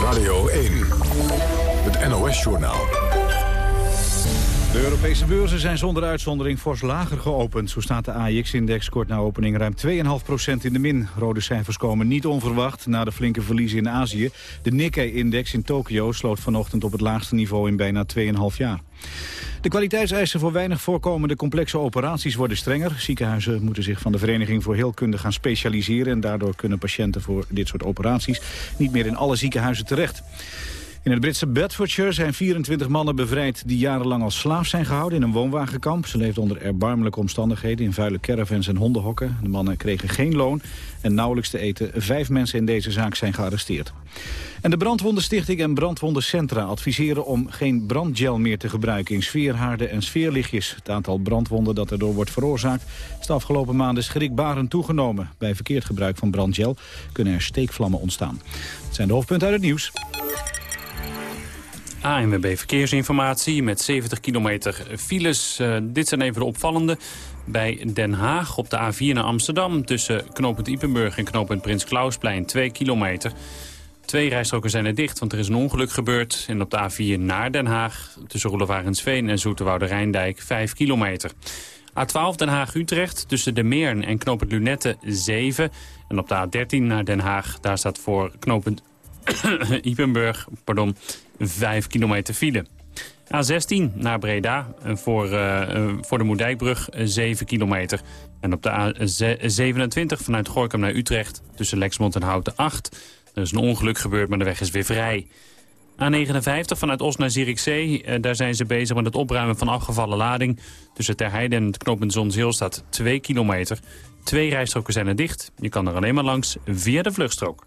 Radio 1, het NOS-journaal. De Europese beurzen zijn zonder uitzondering fors lager geopend. Zo staat de AIX-index kort na opening ruim 2,5% in de min. Rode cijfers komen niet onverwacht na de flinke verliezen in Azië. De Nikkei-index in Tokio sloot vanochtend op het laagste niveau in bijna 2,5 jaar. De kwaliteitseisen voor weinig voorkomende complexe operaties worden strenger. Ziekenhuizen moeten zich van de Vereniging voor Heelkunde gaan specialiseren... en daardoor kunnen patiënten voor dit soort operaties niet meer in alle ziekenhuizen terecht. In het Britse Bedfordshire zijn 24 mannen bevrijd die jarenlang als slaaf zijn gehouden in een woonwagenkamp. Ze leefden onder erbarmelijke omstandigheden in vuile caravans en hondenhokken. De mannen kregen geen loon en nauwelijks te eten. Vijf mensen in deze zaak zijn gearresteerd. En de Brandwondenstichting en Brandwondencentra adviseren om geen brandgel meer te gebruiken in sfeerhaarden en sfeerlichtjes. Het aantal brandwonden dat erdoor wordt veroorzaakt is de afgelopen maanden schrikbarend toegenomen. Bij verkeerd gebruik van brandgel kunnen er steekvlammen ontstaan. Dat zijn de hoofdpunten uit het nieuws. ANWB Verkeersinformatie met 70 kilometer files. Eh, dit zijn even de opvallende. Bij Den Haag op de A4 naar Amsterdam... tussen knooppunt Ipenburg en knooppunt Prins Klausplein 2 kilometer. Twee rijstroken zijn er dicht, want er is een ongeluk gebeurd. En op de A4 naar Den Haag tussen Roelevarensveen en Zoeterwoude Rijndijk 5 kilometer. A12 Den Haag-Utrecht tussen de Meern en knooppunt Lunette 7. En op de A13 naar Den Haag, daar staat voor knooppunt (coughs) Ipenburg, pardon, 5 kilometer file. A16 naar Breda eh, voor, eh, eh, voor de Moerdijkbrug 7 kilometer. En op de A27 vanuit Gorkum naar Utrecht tussen Lexmond en Houten 8. Er is een ongeluk gebeurd, maar de weg is weer vrij. A59 vanuit Os naar Zierikzee. Daar zijn ze bezig met het opruimen van afgevallen lading. Tussen Terheide en het knooppunt Zonzeel staat 2 kilometer. Twee rijstroken zijn er dicht. Je kan er alleen maar langs via de vluchtstrook.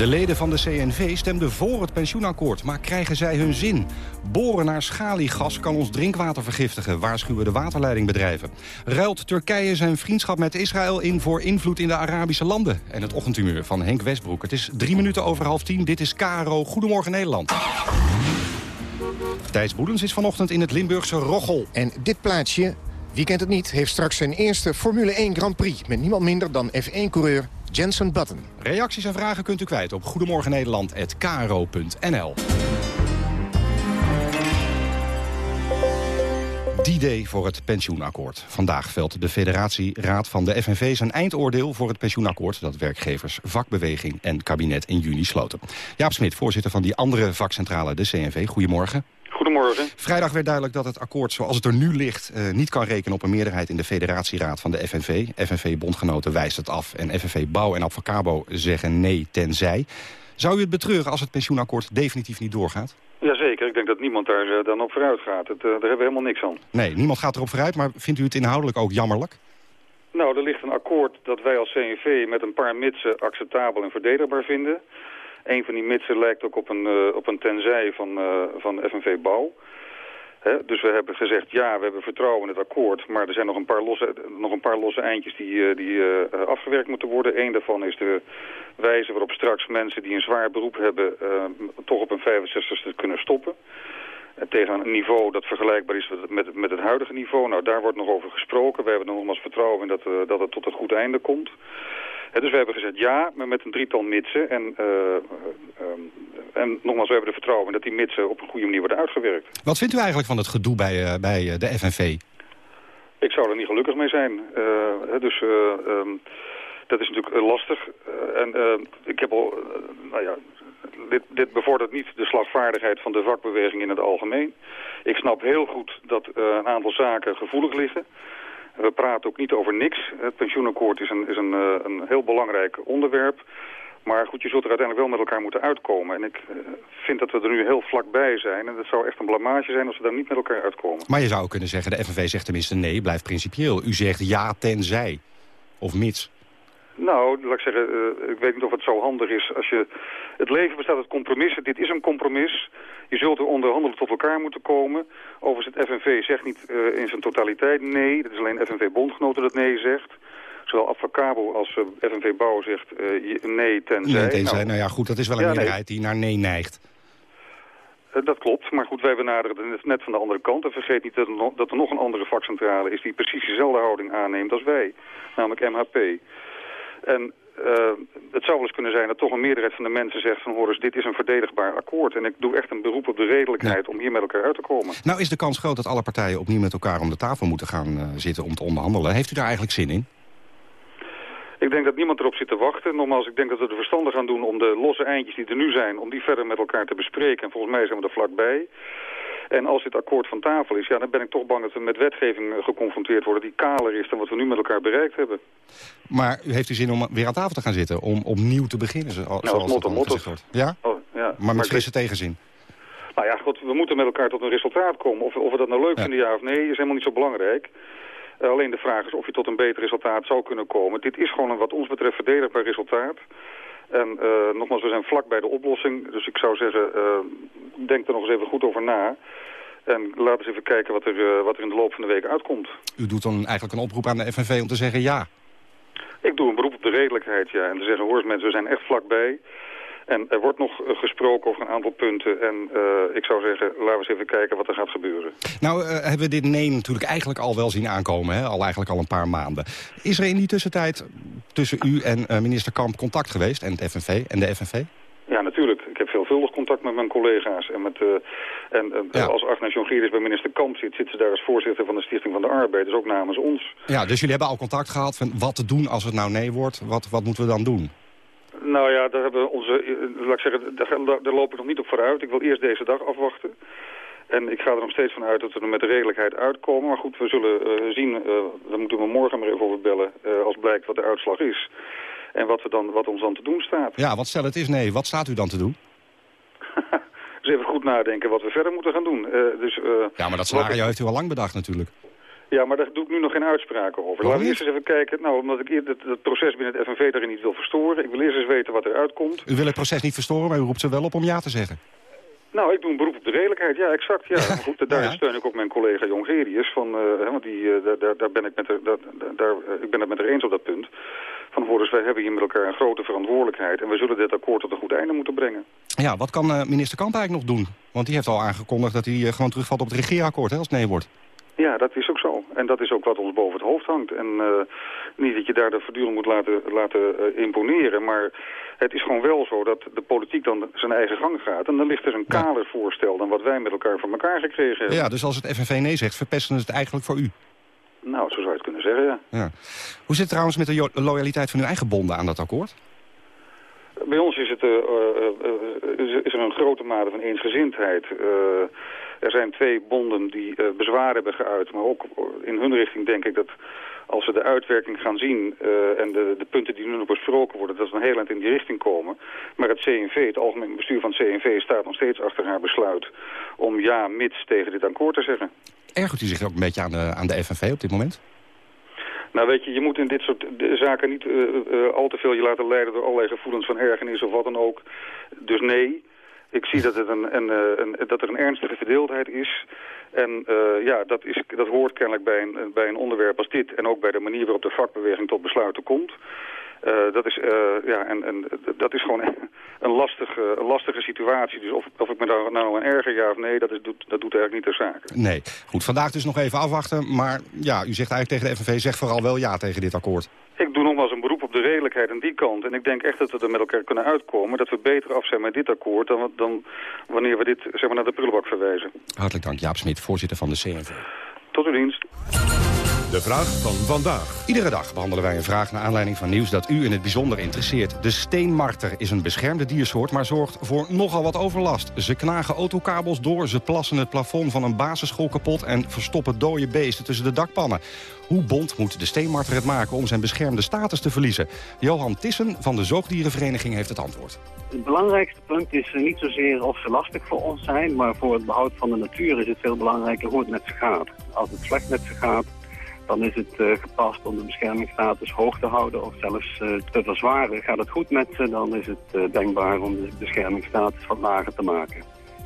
De leden van de CNV stemden voor het pensioenakkoord, maar krijgen zij hun zin? Boren naar schaliegas kan ons drinkwater vergiftigen, waarschuwen de waterleidingbedrijven. Ruilt Turkije zijn vriendschap met Israël in voor invloed in de Arabische landen? En het ochtendhumeur van Henk Westbroek. Het is drie minuten over half tien. Dit is KRO. Goedemorgen Nederland. Thijs Boedens is vanochtend in het Limburgse Roggel. En dit plaatsje, wie kent het niet, heeft straks zijn eerste Formule 1 Grand Prix... met niemand minder dan F1-coureur Jensen Button. Reacties en vragen kunt u kwijt op goedemorgennederland.kro.nl. D-Day voor het pensioenakkoord. Vandaag velt de federatieraad van de FNV zijn eindoordeel voor het pensioenakkoord... dat werkgevers, vakbeweging en kabinet in juni sloten. Jaap Smit, voorzitter van die andere vakcentrale, de CNV. Goedemorgen. Goedemorgen. Vrijdag werd duidelijk dat het akkoord zoals het er nu ligt... eh, niet kan rekenen op een meerderheid in de federatieraad van de FNV. FNV-bondgenoten wijst het af en FNV Bouw en Advocabo zeggen nee tenzij. Zou u het betreuren als het pensioenakkoord definitief niet doorgaat? Jazeker, ik denk dat niemand daar eh, dan op vooruit gaat. Het, eh, daar hebben we helemaal niks aan. Nee, niemand gaat erop vooruit, maar vindt u het inhoudelijk ook jammerlijk? Nou, er ligt een akkoord dat wij als CNV met een paar mitsen acceptabel en verdedigbaar vinden. Een van die mitsen lijkt ook op een, eh, op een tenzij van, eh, van FNV Bouw. Dus we hebben gezegd, ja, we hebben vertrouwen in het akkoord... maar er zijn nog een paar losse, nog een paar losse eindjes die, eh, die afgewerkt moeten worden. Eén daarvan is de wijze waarop straks mensen die een zwaar beroep hebben... toch op een 65ste kunnen stoppen. En tegen een niveau dat vergelijkbaar is met, met, het huidige niveau. Nou, daar wordt nog over gesproken. We hebben er nogmaals vertrouwen in dat, dat het tot een goed einde komt. Hè, dus we hebben gezegd ja, maar met een drietal mitsen. En, eh, ehm, en nogmaals, we hebben er vertrouwen in dat die mitsen op een goede manier worden uitgewerkt. Wat vindt u eigenlijk van het gedoe bij, eh, bij eh, de FNV? Ik zou er niet gelukkig mee zijn. Eh, dus eh, ehm, dat is natuurlijk eh, lastig. Eh, en eh, ik heb al, eh, nou ja, dit, dit bevordert niet de slagvaardigheid van de vakbeweging in het algemeen. Ik snap heel goed dat eh, een aantal zaken gevoelig liggen. We praten ook niet over niks. Het pensioenakkoord is een, is een, eh, een heel belangrijk onderwerp. Maar goed, je zult er uiteindelijk wel met elkaar moeten uitkomen. En ik eh, vind dat we er nu heel vlakbij zijn. En het zou echt een blamage zijn als we daar niet met elkaar uitkomen. Maar je zou kunnen zeggen, de FNV zegt tenminste nee, blijft principieel. U zegt ja tenzij. Of mits. Nou, laat ik zeggen, eh, ik weet niet of het zo handig is als je... Het leven bestaat uit compromissen. Dit is een compromis. Je zult er onderhandelen tot elkaar moeten komen. Overigens, het FNV zegt niet eh, in zijn totaliteit nee. Het is alleen FNV-bondgenoten dat nee zegt. Zowel Advocabo als eh, FNV Bouw zegt nee tenzij. Nee, tenzij. Nou, Nou ja, goed, dat is wel een Ja, nee. minderheid die naar nee neigt. Dat klopt, maar goed, wij benaderen het net van de andere kant. En vergeet niet dat er, nog, dat er nog een andere vakcentrale is die precies dezelfde houding aanneemt als wij. Namelijk MHP. En eh, het zou wel eens kunnen zijn dat toch een meerderheid van de mensen zegt van... hoor eens, dit is een verdedigbaar akkoord. En ik doe echt een beroep op de redelijkheid om hier met elkaar uit te komen. Nou is de kans groot dat alle partijen opnieuw met elkaar om de tafel moeten gaan eh, zitten om te onderhandelen. Heeft u daar eigenlijk zin in? Ik denk dat niemand erop zit te wachten. Nogmaals, ik denk dat we er verstandig gaan doen om de losse eindjes die er nu zijn... om die verder met elkaar te bespreken. En volgens mij zijn we er vlakbij. En als dit akkoord van tafel is, ja, dan ben ik toch bang dat we met wetgeving eh, geconfronteerd worden... die kaler is dan wat we nu met elkaar bereikt hebben. Maar u heeft u zin om weer aan tafel te gaan zitten? Om opnieuw te beginnen, zo- zoals Nou, als dat motto, gezegd wordt? Ja? Oh, ja. Maar met frisse tegenzin? Nou ja, goed, we moeten met elkaar tot een resultaat komen. Of, of we dat nou leuk vinden, ja of nee, is helemaal niet zo belangrijk. Eh, alleen de vraag is of je tot een beter resultaat zou kunnen komen. Dit is gewoon een wat ons betreft verdedigbaar resultaat. En eh, nogmaals, we zijn vlak bij de oplossing. Dus ik zou zeggen, eh, denk er nog eens even goed over na. En laten we eens even kijken wat er, eh, wat er in de loop van de week uitkomt. U doet dan eigenlijk een oproep aan de FNV om te zeggen ja. Ik doe een beroep op de redelijkheid, ja. En te zeggen, hoor eens mensen, we zijn echt vlakbij. En er wordt nog eh, gesproken over een aantal punten. En eh, ik zou zeggen, laten we eens even kijken wat er gaat gebeuren. Nou eh, hebben we dit nee natuurlijk eigenlijk al wel zien aankomen. Hè? Al eigenlijk al een paar maanden. Is er in die tussentijd tussen u en minister Kamp contact geweest? En het FNV en de FNV? Ja, natuurlijk. Ik heb veelvuldig contact met mijn collega's. En, met, eh, en eh, als Agnes Jongerius bij minister Kamp zit, zit ze daar als voorzitter van de Stichting van de Arbeid. Dus ook namens ons. Ja, dus jullie hebben al contact gehad van wat te doen als het nou nee wordt. Wat, wat moeten we dan doen? Nou ja, daar hebben we onze, eh, laat ik zeggen, daar, daar lopen we nog niet op vooruit. Ik wil eerst deze dag afwachten. En ik ga er nog steeds van uit dat we er met de redelijkheid uitkomen. Maar goed, we zullen eh, zien, daar moeten we morgen maar even over bellen, als blijkt wat de uitslag is. En wat, we dan, wat ons dan te doen staat. Ja, wat stel het is nee. Wat staat u dan te doen? (laughs) Dus even goed nadenken wat we verder moeten gaan doen. Dus, Ja, maar dat scenario heeft u al lang bedacht natuurlijk. Ja, maar daar doe ik nu nog geen uitspraken over. Laten we eerst eens even kijken. Nou, omdat ik het, het proces binnen het FNV daarin niet wil verstoren. Ik wil eerst eens weten wat eruit komt. U wil het proces niet verstoren, maar u roept ze wel op om ja te zeggen. Nou, ik doe een beroep op de redelijkheid. Ja, exact. Ja. (laughs) Maar goed, daar steun ik ook mijn collega Jongerius. Van, eh, want die, eh, daar, daar, ben ik, met daar, daar, eh, ik ben het met haar eens op dat punt. Van hoor wij hebben hier met elkaar een grote verantwoordelijkheid. En we zullen dit akkoord tot een goed einde moeten brengen. Ja, wat kan minister Kamp eigenlijk nog doen? Want die heeft al aangekondigd dat hij gewoon terugvalt op het regeerakkoord hè, als het nee wordt. Ja, dat is ook zo. En dat is ook wat ons boven het hoofd hangt. En eh, niet dat je daar de voortdurend moet laten, laten eh, imponeren. Maar het is gewoon wel zo dat de politiek dan zijn eigen gang gaat. En dan ligt er een kaler voorstel dan wat wij met elkaar van elkaar gekregen hebben. Ja, dus als het FNV nee zegt, verpesten ze het eigenlijk voor u. Nou, zo zou je het kunnen zeggen, ja. Ja. Hoe zit het trouwens met de loyaliteit van uw eigen bonden aan dat akkoord? Bij ons is, het, eh, is- is er een grote mate van eensgezindheid. Er zijn twee bonden die eh, bezwaar hebben geuit. Maar ook in hun richting denk ik dat als we de uitwerking gaan zien... eh, en de, de punten die nu nog besproken worden... dat we een heel eind in die richting komen. Maar het CNV, het algemeen bestuur van het CNV... staat nog steeds achter haar besluit om ja, mits tegen dit akkoord te zeggen. Ergert u zich ook een beetje aan de, aan de FNV op dit moment? Nou weet je, je moet in dit soort zaken niet eh, al te veel je laten leiden door allerlei gevoelens van ergernis of wat dan ook. Dus nee. Ik zie dat, het een, een, eh, een, dat er een ernstige verdeeldheid is. En uh, ja, dat, is, dat hoort kennelijk bij een, bij een onderwerp als dit... en ook bij de manier waarop de vakbeweging tot besluiten komt. Uh, dat, is, uh, ja, en, en, dat is gewoon (laughs) een lastige, een lastige situatie. Dus of, of ik me daar nou een erger ja of nee, dat, is, doet, dat doet eigenlijk niet ter zake. Nee. Goed, vandaag dus nog even afwachten. Maar ja, u zegt eigenlijk tegen de FNV, zeg vooral wel ja tegen dit akkoord. Ik doe nogmaals een beroep op de redelijkheid aan die kant. En ik denk echt dat we er met elkaar kunnen uitkomen. Dat we beter af zijn met dit akkoord dan, dan wanneer we dit zeg maar, naar de prullenbak verwijzen. Hartelijk dank, Jaap Smit, voorzitter van de CNV. Tot uw dienst. De vraag van vandaag. Iedere dag behandelen wij een vraag naar aanleiding van nieuws dat u in het bijzonder interesseert. De steenmarter is een beschermde diersoort, maar zorgt voor nogal wat overlast. Ze knagen autokabels door, ze plassen het plafond van een basisschool kapot... en verstoppen dode beesten tussen de dakpannen. Hoe bond moet de steenmarter het maken om zijn beschermde status te verliezen? Johan Tissen van de Zoogdierenvereniging heeft het antwoord. Het belangrijkste punt is niet zozeer of ze lastig voor ons zijn... maar voor het behoud van de natuur is het veel belangrijker hoe het met ze gaat. Als het slecht met ze gaat, dan is het uh, gepast om de beschermingsstatus hoog te houden of zelfs uh, te verzwaren. Gaat het goed met ze, dan is het uh, denkbaar om de beschermingsstatus wat lager te maken.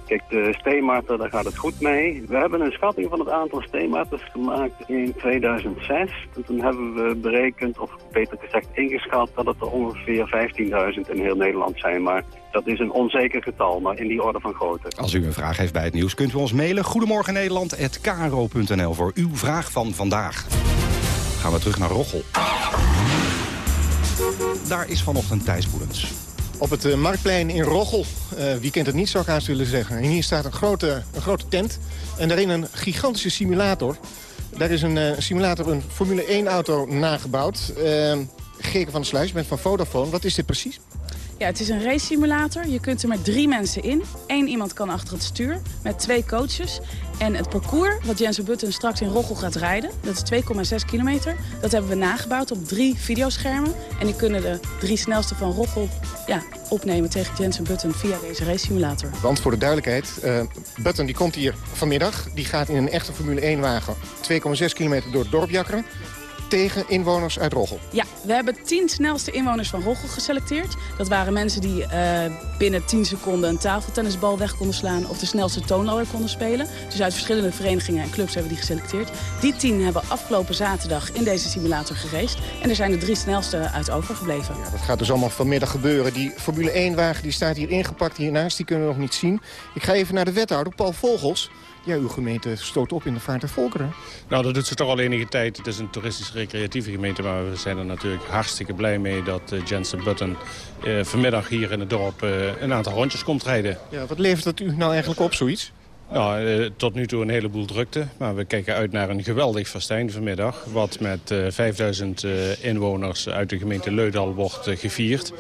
Kijk, de steenmarter, daar gaat het goed mee. We hebben een schatting van het aantal steenmarters gemaakt in 2006. En toen hebben we berekend, of beter gezegd ingeschat, dat het er ongeveer 15.000 in heel Nederland zijn. Maar dat is een onzeker getal, maar in die orde van grootte. Als u een vraag heeft bij het nieuws, kunt u ons mailen. Goedemorgen Nederland@kro.nl voor uw vraag van vandaag. Gaan we terug naar Rochel. Daar is vanochtend Thijs. Op het uh, Marktplein in Rochel. Uh, wie kent het niet, zou ik haast willen zeggen. En hier staat een grote, een grote tent en daarin een gigantische simulator. Daar is een uh, simulator, een Formule 1-auto nagebouwd. Gerke van der Sluis, je bent van Vodafone. Wat is dit precies? Ja, het is een race simulator. Je kunt er met drie mensen in. Eén iemand kan achter het stuur met twee coaches. En het parcours wat Jensen Button straks in Rochel gaat rijden... dat is 2,6 kilometer. Dat hebben we nagebouwd op drie videoschermen. En die kunnen de drie snelste van Rochel ja, opnemen tegen Jensen Button via deze race simulator. Want voor de duidelijkheid, uh, Button die komt hier vanmiddag. Die gaat in een echte Formule 1-wagen 2,6 kilometer door het dorp jakkeren tegen inwoners uit Rochel. Ja, we hebben tien snelste inwoners van Rochel geselecteerd. Dat waren mensen die uh, binnen 10 seconden een tafeltennisbal weg konden slaan... of de snelste toonladder konden spelen. Dus uit verschillende verenigingen en clubs hebben we die geselecteerd. Die tien hebben afgelopen zaterdag in deze simulator gereisd. En er zijn de drie snelste uit overgebleven. Ja, dat gaat dus allemaal vanmiddag gebeuren. Die Formule 1-wagen die staat hier ingepakt hiernaast. Die kunnen we nog niet zien. Ik ga even naar de wethouder, Paul Vogels. Ja, uw gemeente stoot op in de vaart der volkeren. Nou, dat doet ze toch al enige tijd. Het is een toeristisch-recreatieve gemeente... maar we zijn er natuurlijk hartstikke blij mee dat uh, Jensen Button... Uh, vanmiddag hier in het dorp uh, een aantal rondjes komt rijden. Ja, wat levert dat u nou eigenlijk op, zoiets? Nou, tot nu toe een heleboel drukte. Maar we kijken uit naar een geweldig festijn vanmiddag. Wat met uh, 5000 uh, inwoners uit de gemeente Leudal wordt gevierd.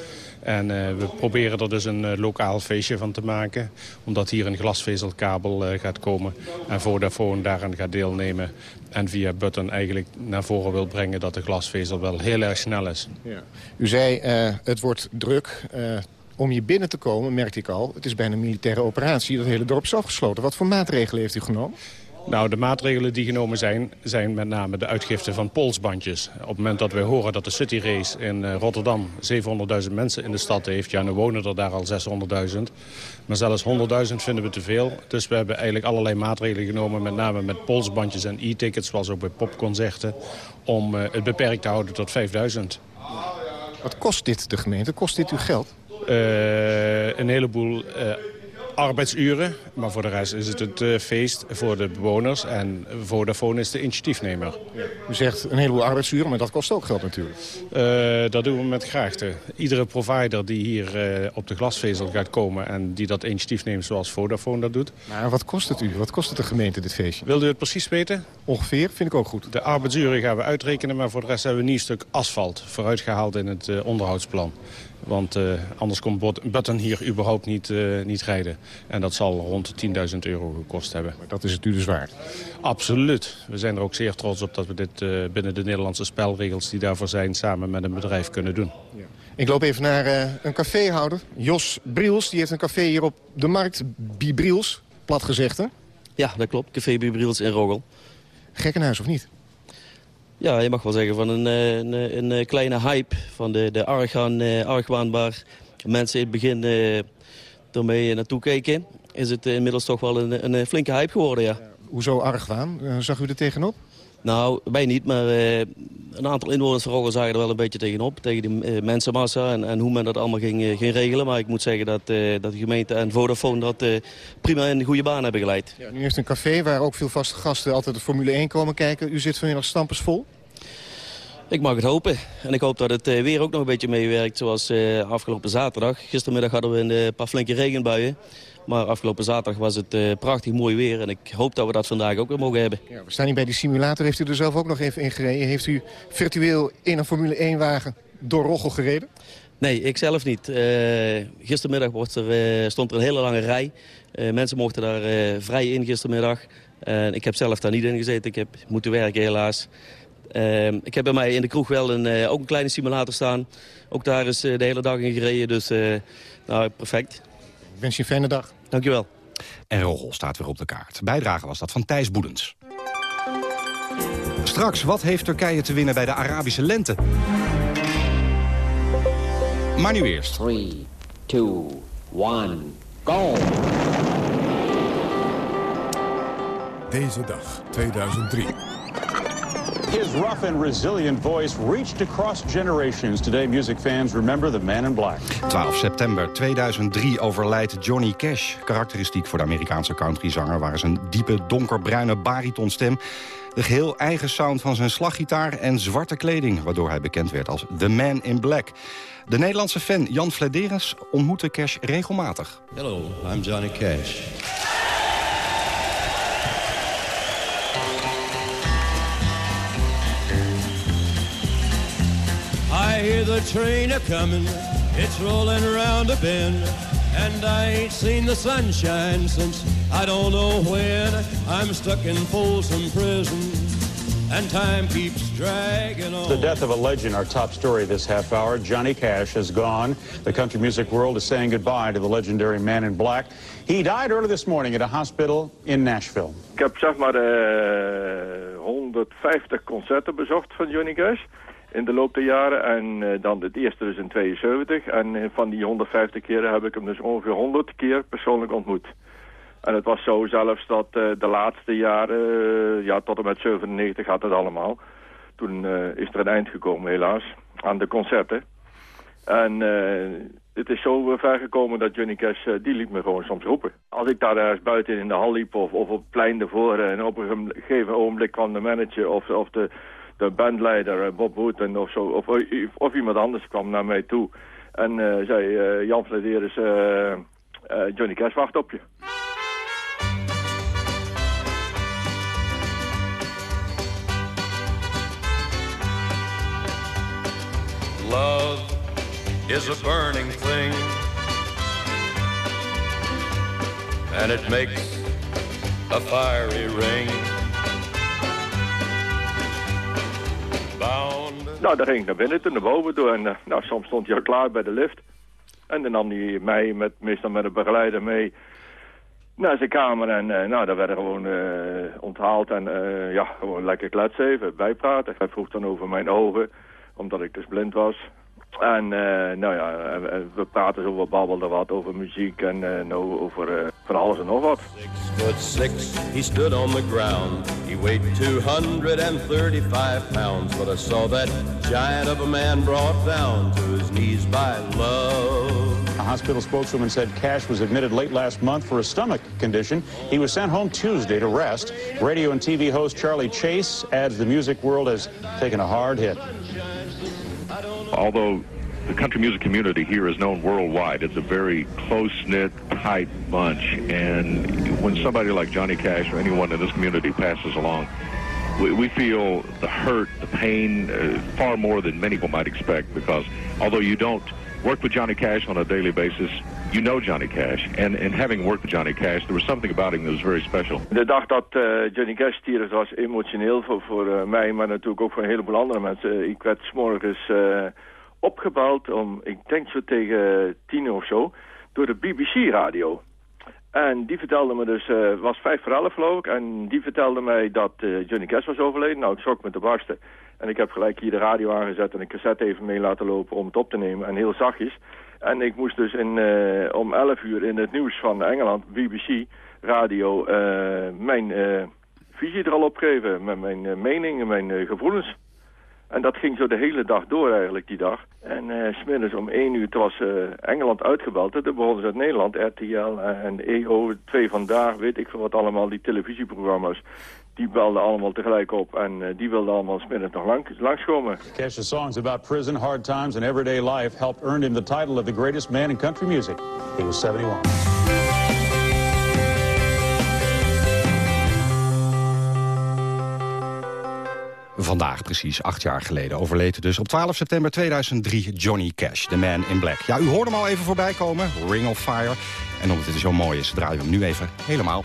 En uh, we proberen er dus een uh, lokaal feestje van te maken. Omdat hier een glasvezelkabel uh, gaat komen. En Vodafone daaraan gaat deelnemen. En via Button eigenlijk naar voren wil brengen dat de glasvezel wel heel erg snel is. Ja. U zei het wordt druk. om hier binnen te komen, merkte ik al, het is bijna een militaire operatie. Dat hele dorp is afgesloten. Wat voor maatregelen heeft u genomen? Nou, de maatregelen die genomen zijn, zijn met name de uitgifte van polsbandjes. Op het moment dat wij horen dat de City Race in uh, Rotterdam 700.000 mensen in de stad heeft... ja, nu wonen er daar al 600.000. Maar zelfs 100.000 vinden we te veel. Dus we hebben eigenlijk allerlei maatregelen genomen... met name met polsbandjes en e-tickets, zoals ook bij popconcerten... om uh, het beperkt te houden tot 5.000. Wat kost dit de gemeente? Kost dit uw geld? Uh, een heleboel arbeidsuren. Maar voor de rest is het het uh, feest voor de bewoners. En Vodafone is de initiatiefnemer. U zegt een heleboel arbeidsuren, maar dat kost ook geld natuurlijk. Uh, dat doen we met graagte. Iedere provider die hier uh, op de glasvezel gaat komen... en die dat initiatief neemt zoals Vodafone dat doet. Maar wat kost het u? Wat kost het de gemeente, dit feestje? Wil u het precies weten? Ongeveer, vind ik ook goed. De arbeidsuren gaan we uitrekenen, maar voor de rest hebben we een nieuw stuk asfalt... vooruitgehaald in het onderhoudsplan. Want uh, anders komt Button hier überhaupt niet, uh, niet rijden. En dat zal rond 10.000 euro gekost hebben. Maar dat is het u dus waard? Absoluut. We zijn er ook zeer trots op dat we dit uh, binnen de Nederlandse spelregels die daarvoor zijn... samen met een bedrijf kunnen doen. Ja. Ik loop even naar een caféhouder, Jos Briels. Die heeft een café hier op de markt, Bibriels, plat gezegd hè? Ja, dat klopt. Café Bibriels in Rogel. Gekkenhuis of niet? Ja, je mag wel zeggen van een, een, een, een kleine hype van de, de argwaan, uh, argwaanbaar. Mensen in het begin ermee naartoe keken... is het inmiddels toch wel een, een flinke hype geworden, ja. Hoezo argwaan? Zag u er tegenop? Nou, wij niet, maar uh, een aantal inwoners van Rogge zagen er wel een beetje tegenop. Tegen die uh, mensenmassa en, en, hoe men dat allemaal ging, ging regelen. Maar ik moet zeggen dat, dat de gemeente en Vodafone dat prima in de goede baan hebben geleid. Ja, nu heeft een café waar ook veel vaste gasten altijd de Formule 1 komen kijken. U zit vanmiddag stampers vol? Ik mag het hopen. En ik hoop dat het weer ook nog een beetje meewerkt zoals afgelopen zaterdag. Gistermiddag hadden we een paar flinke regenbuien. Maar afgelopen zaterdag was het uh, prachtig mooi weer. En ik hoop dat we dat vandaag ook weer mogen hebben. Ja, we staan hier bij die simulator. Heeft u er zelf ook nog even in gereden? Heeft u virtueel in een Formule 1-wagen door Roggel gereden? Nee, ik zelf niet. Uh, gistermiddag wordt er, uh, stond er een hele lange rij. mensen mochten daar vrij in gistermiddag. ik heb zelf daar niet in gezeten. Ik heb moeten werken helaas. ik heb bij mij in de kroeg wel een, ook een kleine simulator staan. Ook daar is de hele dag in gereden. Dus nou, perfect. Ik wens je een fijne dag. Dankjewel. En Roggel staat weer op de kaart. Bijdrage was dat van Thijs Boedens. Straks, wat heeft Turkije te winnen bij de Arabische lente? Maar nu eerst. 3, 2, 1, go! Deze dag, 2003. His rough and resilient voice reached across generations. Today, music fans remember the man in black. 12 september 2003 overlijdt Johnny Cash. Karakteristiek voor de Amerikaanse countryzanger... waren zijn diepe, donkerbruine baritonstem... de geheel eigen sound van zijn slaggitaar en zwarte kleding... waardoor hij bekend werd als The Man in Black. De Nederlandse fan Jan Flederis ontmoette Cash regelmatig. Hello, I'm Johnny Cash. Hear the train a coming, it's rolling around a bend. And I ain't seen the sunshine since I don't know when. I'm stuck in Folsom Prison, and time keeps dragging on. The death of a legend, our top story this half hour. Johnny Cash has gone. The country music world is saying goodbye to the legendary man in black. He died early this morning at a hospital in Nashville. Ik heb zeg maar uh, 150 concerten bezocht van Johnny Cash. In de loop der jaren. En uh, dan het eerste dus in 72. En uh, van die 150 keren heb ik hem dus ongeveer 100 keer persoonlijk ontmoet. En het was zo zelfs dat uh, de laatste jaren, ja tot en met 97 gaat het allemaal. Toen is er een eind gekomen helaas aan de concerten. En het is zo ver gekomen dat Johnny Cash, die liet me gewoon soms roepen. Als ik daar ergens buiten in de hal liep of, of op het plein ervoor... en op een gegeven ogenblik kwam de manager of, of de de bandleider eh, Bob Wooten of zo, of, of iemand anders kwam naar mij toe. En uh, zei, Jan Flederis, uh, Johnny Cash wacht op je. Love is a burning thing And it makes a fiery ring Nou, daar ging ik naar binnen, toen naar boven toe. En uh, nou, soms stond hij al klaar bij de lift. En dan nam hij mij, met, meestal met een begeleider mee, naar zijn kamer. En uh, nou, daar werden gewoon uh, onthaald en ja, gewoon lekker kletsen even, bijpraten. Hij vroeg dan over mijn ogen, omdat ik dus blind was. En uh, nou ja, we praten zo wat, babbelden wat over muziek en uh, nou, over uh, van alles en nog wat. Six foot six, he stood on the ground. He weighed 235 pounds. But I saw that giant of a man brought down to his knees by love. A hospital spokeswoman said Cash was admitted late last month for a stomach condition. He was sent home Tuesday to rest. Radio and TV host Charlie Chase adds the music world has taken a hard hit although the country music community here is known worldwide, it's a very close-knit, tight bunch. And when somebody like Johnny Cash or anyone in this community passes along, we, we feel the hurt, the pain, uh, far more than many people might expect because although you don't work with Johnny Cash on a daily basis, you know Johnny Cash. And, and having worked with Johnny Cash, there was something about him that was very special. De dag dat uh, Johnny Cash stierf was emotioneel voor, voor uh, mij, maar natuurlijk ook voor een heleboel andere mensen. Ik werd s'morgens uh, opgebeld om, ik denk zo tegen tien of zo, door de BBC-radio. En die vertelde me dus, uh, was vijf voor elf geloof ik, en die vertelde mij dat Johnny Cash was overleden. Nou, ik schrok me te barsten. En ik heb gelijk hier de radio aangezet en een cassette even mee laten lopen om het op te nemen. En heel zachtjes. En ik moest dus in, uh, om 11 uur in het nieuws van Engeland, BBC, radio, uh, mijn uh, visie er al opgeven. Met mijn mening mijn gevoelens. En dat ging zo de hele dag door eigenlijk, die dag. En uh, smiddags om 1 uur, was uh, Engeland uitgebeld. Toen begonnen ze uit Nederland, RTL en EO, twee vandaag, weet ik veel wat allemaal, die televisieprogramma's. Die belden allemaal tegelijk op en uh, die wilden allemaal smiddags nog lang, langskomen. Cash's songs about prison, hard times and everyday life helped earn him the title of the greatest man in country music. He was 71. Vandaag precies, acht jaar geleden, overleed dus op 12 september 2003 Johnny Cash, The Man in Black. Ja, u hoorde hem al even voorbij komen, Ring of Fire. En omdat het zo mooi is, draaien we hem nu even helemaal.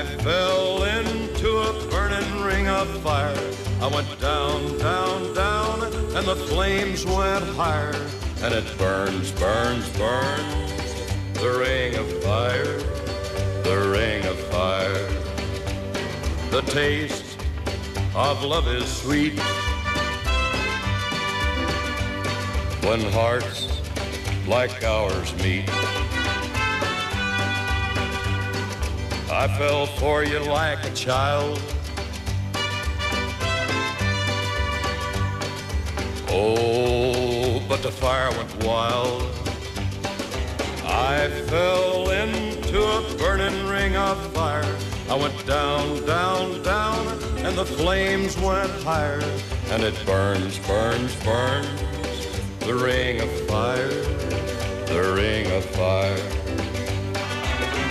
I fell into a burning ring of fire. I went down, down, down, and the flames went higher. And it burns, burns, burns, the ring of fire, the ring of fire. The taste of love is sweet when hearts like ours meet. I fell for you like a child. Oh, but the fire went wild. I fell into a burning ring of fire. I went down, down, down, and the flames went higher. And it burns, burns, burns, the ring of fire, the ring of fire.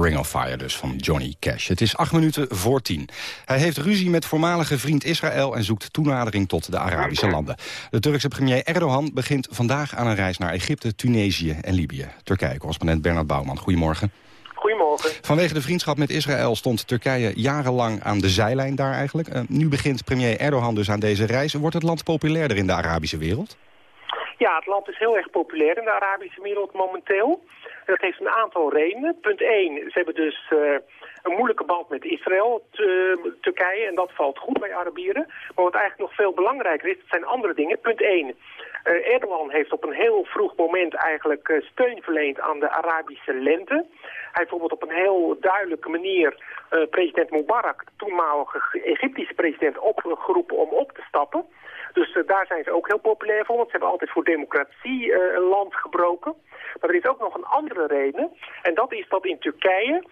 Ring of Fire dus van Johnny Cash. Het is acht minuten voor tien. Hij heeft ruzie met voormalige vriend Israël... en zoekt toenadering tot de Arabische landen. De Turkse premier Erdogan begint vandaag aan een reis naar Egypte, Tunesië en Libië. Turkije-correspondent Bernard Bouwman, goedemorgen. Goedemorgen. Vanwege de vriendschap met Israël stond Turkije jarenlang aan de zijlijn daar eigenlijk. Uh, nu begint premier Erdogan dus aan deze reis. Wordt het land populairder in de Arabische wereld? Ja, het land is heel erg populair in de Arabische wereld momenteel. Dat heeft een aantal redenen. Punt 1, ze hebben dus uh, een moeilijke band met Israël, Turkije, en dat valt goed bij Arabieren. Maar wat eigenlijk nog veel belangrijker is, dat zijn andere dingen. Punt 1, uh, Erdogan heeft op een heel vroeg moment eigenlijk steun verleend aan de Arabische lente. Hij heeft bijvoorbeeld op een heel duidelijke manier president Mubarak, toenmalige Egyptische president, opgeroepen om op te stappen. Dus uh, daar zijn ze ook heel populair voor, want ze hebben altijd voor democratie uh, een land gebroken. Maar er is ook nog een andere reden, en dat is dat in Turkije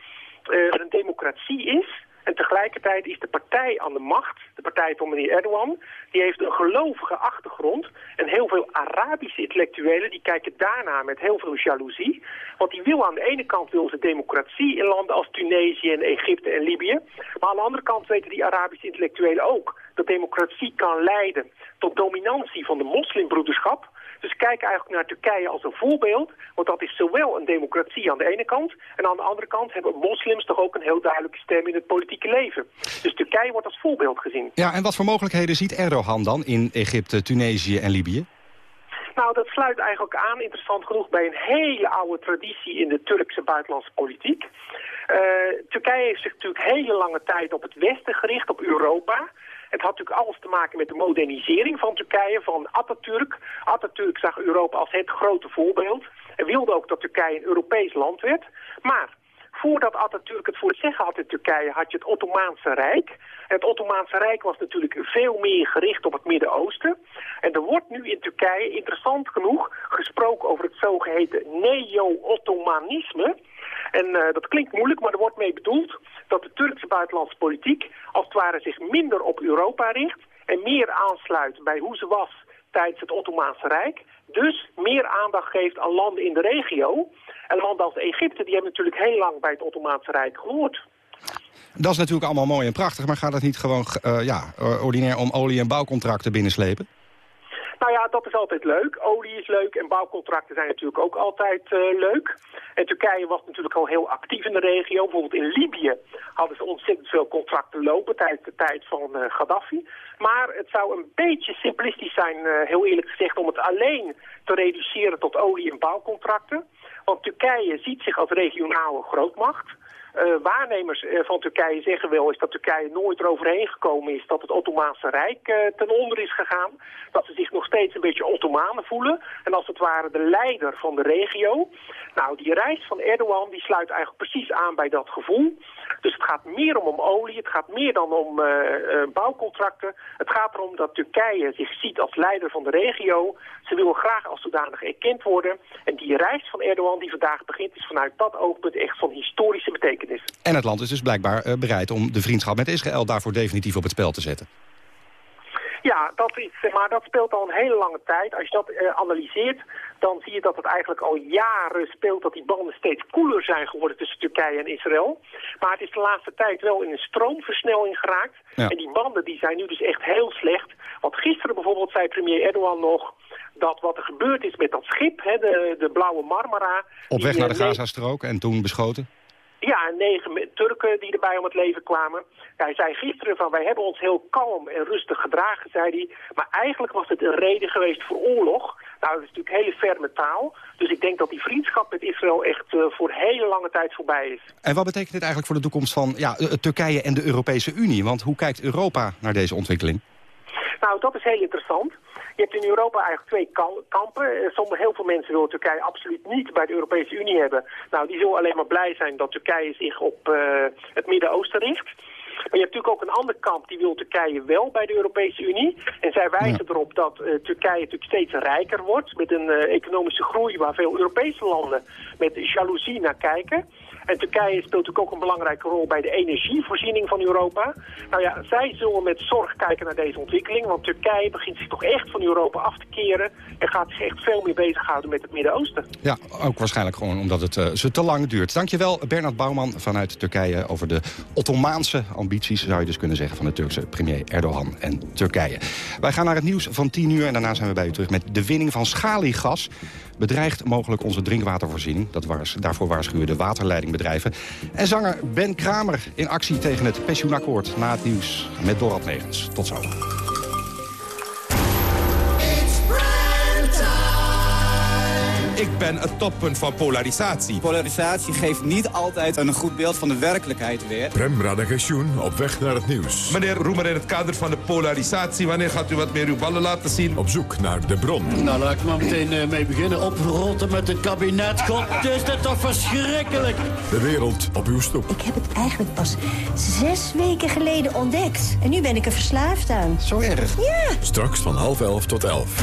er een democratie is... En tegelijkertijd is de partij aan de macht, de partij van meneer Erdogan, die heeft een gelovige achtergrond. En heel veel Arabische intellectuelen die kijken daarna met heel veel jaloezie. Want die wil aan de ene kant wil ze democratie in landen als Tunesië en Egypte en Libië. Maar aan de andere kant weten die Arabische intellectuelen ook dat democratie kan leiden tot dominantie van de moslimbroederschap. Dus kijk eigenlijk naar Turkije als een voorbeeld. Want dat is zowel een democratie aan de ene kant... en aan de andere kant hebben moslims toch ook een heel duidelijke stem in het politieke leven. Dus Turkije wordt als voorbeeld gezien. Ja, en wat voor mogelijkheden ziet Erdogan dan in Egypte, Tunesië en Libië? Nou, dat sluit eigenlijk aan, interessant genoeg, bij een hele oude traditie in de Turkse buitenlandse politiek. Uh, Turkije heeft zich natuurlijk hele lange tijd op het Westen gericht, op Europa. Het had natuurlijk alles te maken met de modernisering van Turkije, van Atatürk. Atatürk zag Europa als het grote voorbeeld. En wilde ook dat Turkije een Europees land werd. Maar voordat Atatürk het voor het zeggen had in Turkije, had je het Ottomaanse Rijk. Het Ottomaanse Rijk was natuurlijk veel meer gericht op het Midden-Oosten. En er wordt nu in Turkije, interessant genoeg, gesproken over het zogeheten neo-Ottomanisme. En uh, dat klinkt moeilijk, maar er wordt mee bedoeld dat de Turkse buitenlandse politiek als het ware zich minder op Europa richt en meer aansluit bij hoe ze was tijdens het Ottomaanse Rijk. Dus meer aandacht geeft aan landen in de regio. En landen als Egypte, die hebben natuurlijk heel lang bij het Ottomaanse Rijk gehoord. Dat is natuurlijk allemaal mooi en prachtig, maar gaat het niet gewoon uh, ja, ordinair om olie- en bouwcontracten binnenslepen? Nou ja, dat is altijd leuk. Olie is leuk en bouwcontracten zijn natuurlijk ook altijd uh, leuk. En Turkije was natuurlijk al heel actief in de regio. Bijvoorbeeld in Libië hadden ze ontzettend veel contracten lopen tijdens de tijd van uh, Gaddafi. Maar het zou een beetje simplistisch zijn, uh, heel eerlijk gezegd, om het alleen te reduceren tot olie- en bouwcontracten. Want Turkije ziet zich als regionale grootmacht. Uh, waarnemers uh, van Turkije zeggen wel eens dat Turkije nooit eroverheen gekomen is dat het Ottomaanse Rijk uh, ten onder is gegaan. Dat ze zich nog steeds een beetje Ottomanen voelen. En als het ware de leider van de regio. Nou, die reis van Erdogan die sluit eigenlijk precies aan bij dat gevoel. Dus het gaat meer om, om olie, het gaat meer dan om bouwcontracten. Het gaat erom dat Turkije zich ziet als leider van de regio. Ze wil graag als zodanig erkend worden. En die reis van Erdogan die vandaag begint is vanuit dat oogpunt echt van historische betekenis. En het land is dus blijkbaar uh, bereid om de vriendschap met Israël daarvoor definitief op het spel te zetten. Ja, dat is, maar dat speelt al een hele lange tijd. Als je dat uh, analyseert, dan zie je dat het eigenlijk al jaren speelt dat die banden steeds koeler zijn geworden tussen Turkije en Israël. Maar het is de laatste tijd wel in een stroomversnelling geraakt. Ja. En die banden die zijn nu dus echt heel slecht. Want gisteren bijvoorbeeld zei premier Erdogan nog dat wat er gebeurd is met dat schip, hè, de, de blauwe Marmara... Op weg naar de Gazastrook en toen beschoten? Ja, negen Turken die erbij om het leven kwamen. Hij zei gisteren van wij hebben ons heel kalm en rustig gedragen, zei hij. Maar eigenlijk was het een reden geweest voor oorlog. Nou, dat is natuurlijk hele ferme taal. Dus ik denk dat die vriendschap met Israël echt uh, voor hele lange tijd voorbij is. En wat betekent dit eigenlijk voor de toekomst van ja, Turkije en de Europese Unie? Want hoe kijkt Europa naar deze ontwikkeling? Nou, dat is heel interessant. Je hebt in Europa eigenlijk twee kampen. Sommige, heel veel mensen willen Turkije absoluut niet bij de Europese Unie hebben. Nou, die zullen alleen maar blij zijn dat Turkije zich op uh, het Midden-Oosten richt. Maar je hebt natuurlijk ook een ander kamp, die wil Turkije wel bij de Europese Unie. En zij wijzen ja. erop dat uh, Turkije natuurlijk steeds rijker wordt... met een uh, economische groei waar veel Europese landen met jaloezie naar kijken. En Turkije speelt natuurlijk ook een belangrijke rol bij de energievoorziening van Europa. Nou ja, zij zullen met zorg kijken naar deze ontwikkeling. Want Turkije begint zich toch echt van Europa af te keren. En gaat zich echt veel meer bezighouden met het Midden-Oosten. Ja, ook waarschijnlijk gewoon omdat het uh, ze te lang duurt. Dankjewel Bernard Bouwman vanuit Turkije over de Ottomaanse ambities, zou je dus kunnen zeggen, van de Turkse premier Erdogan en Turkije. Wij gaan naar het nieuws van 10 uur en daarna zijn we bij u terug met de winning van schaliegas bedreigt mogelijk onze drinkwatervoorziening. Dat waars, daarvoor waarschuwen de waterleidingbedrijven. En zanger Ben Kramer in actie tegen het pensioenakkoord na het nieuws met Dorad Negens. Tot zo. Ik ben het toppunt van polarisatie. Polarisatie geeft niet altijd een goed beeld van de werkelijkheid weer. Prem Radagensjoen op weg naar het nieuws. Meneer Roemer, in het kader van de polarisatie... wanneer gaat u wat meer uw ballen laten zien? Op zoek naar de bron. Nou, laat ik maar meteen uh, mee beginnen. Oprotten met het kabinet. God, is dit toch verschrikkelijk? De wereld op uw stoep. Ik heb het eigenlijk pas zes weken geleden ontdekt. En nu ben ik er verslaafd aan. Zo erg? Ja. Straks van half elf tot elf.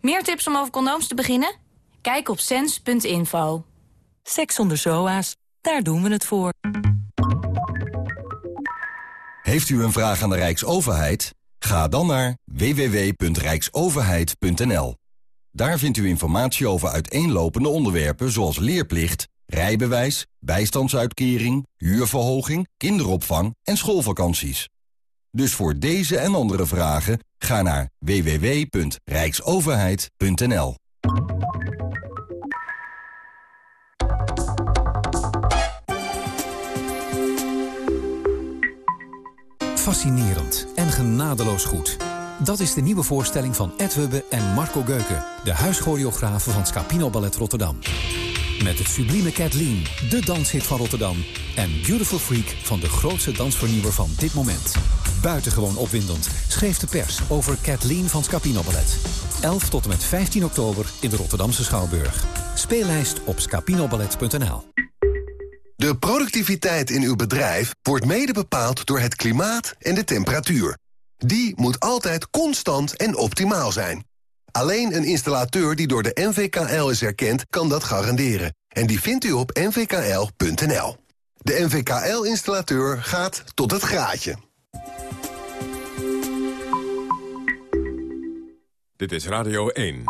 Meer tips om over condooms te beginnen? Kijk op sens.info. Seks zonder zoa's, daar doen we het voor. Heeft u een vraag aan de Rijksoverheid? Ga dan naar www.rijksoverheid.nl. Daar vindt u informatie over uiteenlopende onderwerpen zoals leerplicht, rijbewijs, bijstandsuitkering, huurverhoging, kinderopvang en schoolvakanties. Dus voor deze en andere vragen ga naar www.rijksoverheid.nl. Fascinerend en genadeloos goed. Dat is de nieuwe voorstelling van Ed Hubbe en Marco Geuken... de huischoreografen van Scapino Ballet Rotterdam. Met het sublieme Kathleen, de danshit van Rotterdam... en Beautiful Freak van de grootste dansvernieuwer van dit moment. Buitengewoon opwindend schreef de pers over Kathleen van Scapino Ballet. 11 tot en met 15 oktober in de Rotterdamse Schouwburg. Speellijst op scapinoballet.nl De productiviteit in uw bedrijf wordt mede bepaald door het klimaat en de temperatuur. Die moet altijd constant en optimaal zijn. Alleen een installateur die door de NVKL is erkend, kan dat garanderen. En die vindt u op nvkl.nl. De NVKL-installateur gaat tot het graadje. Dit is Radio 1.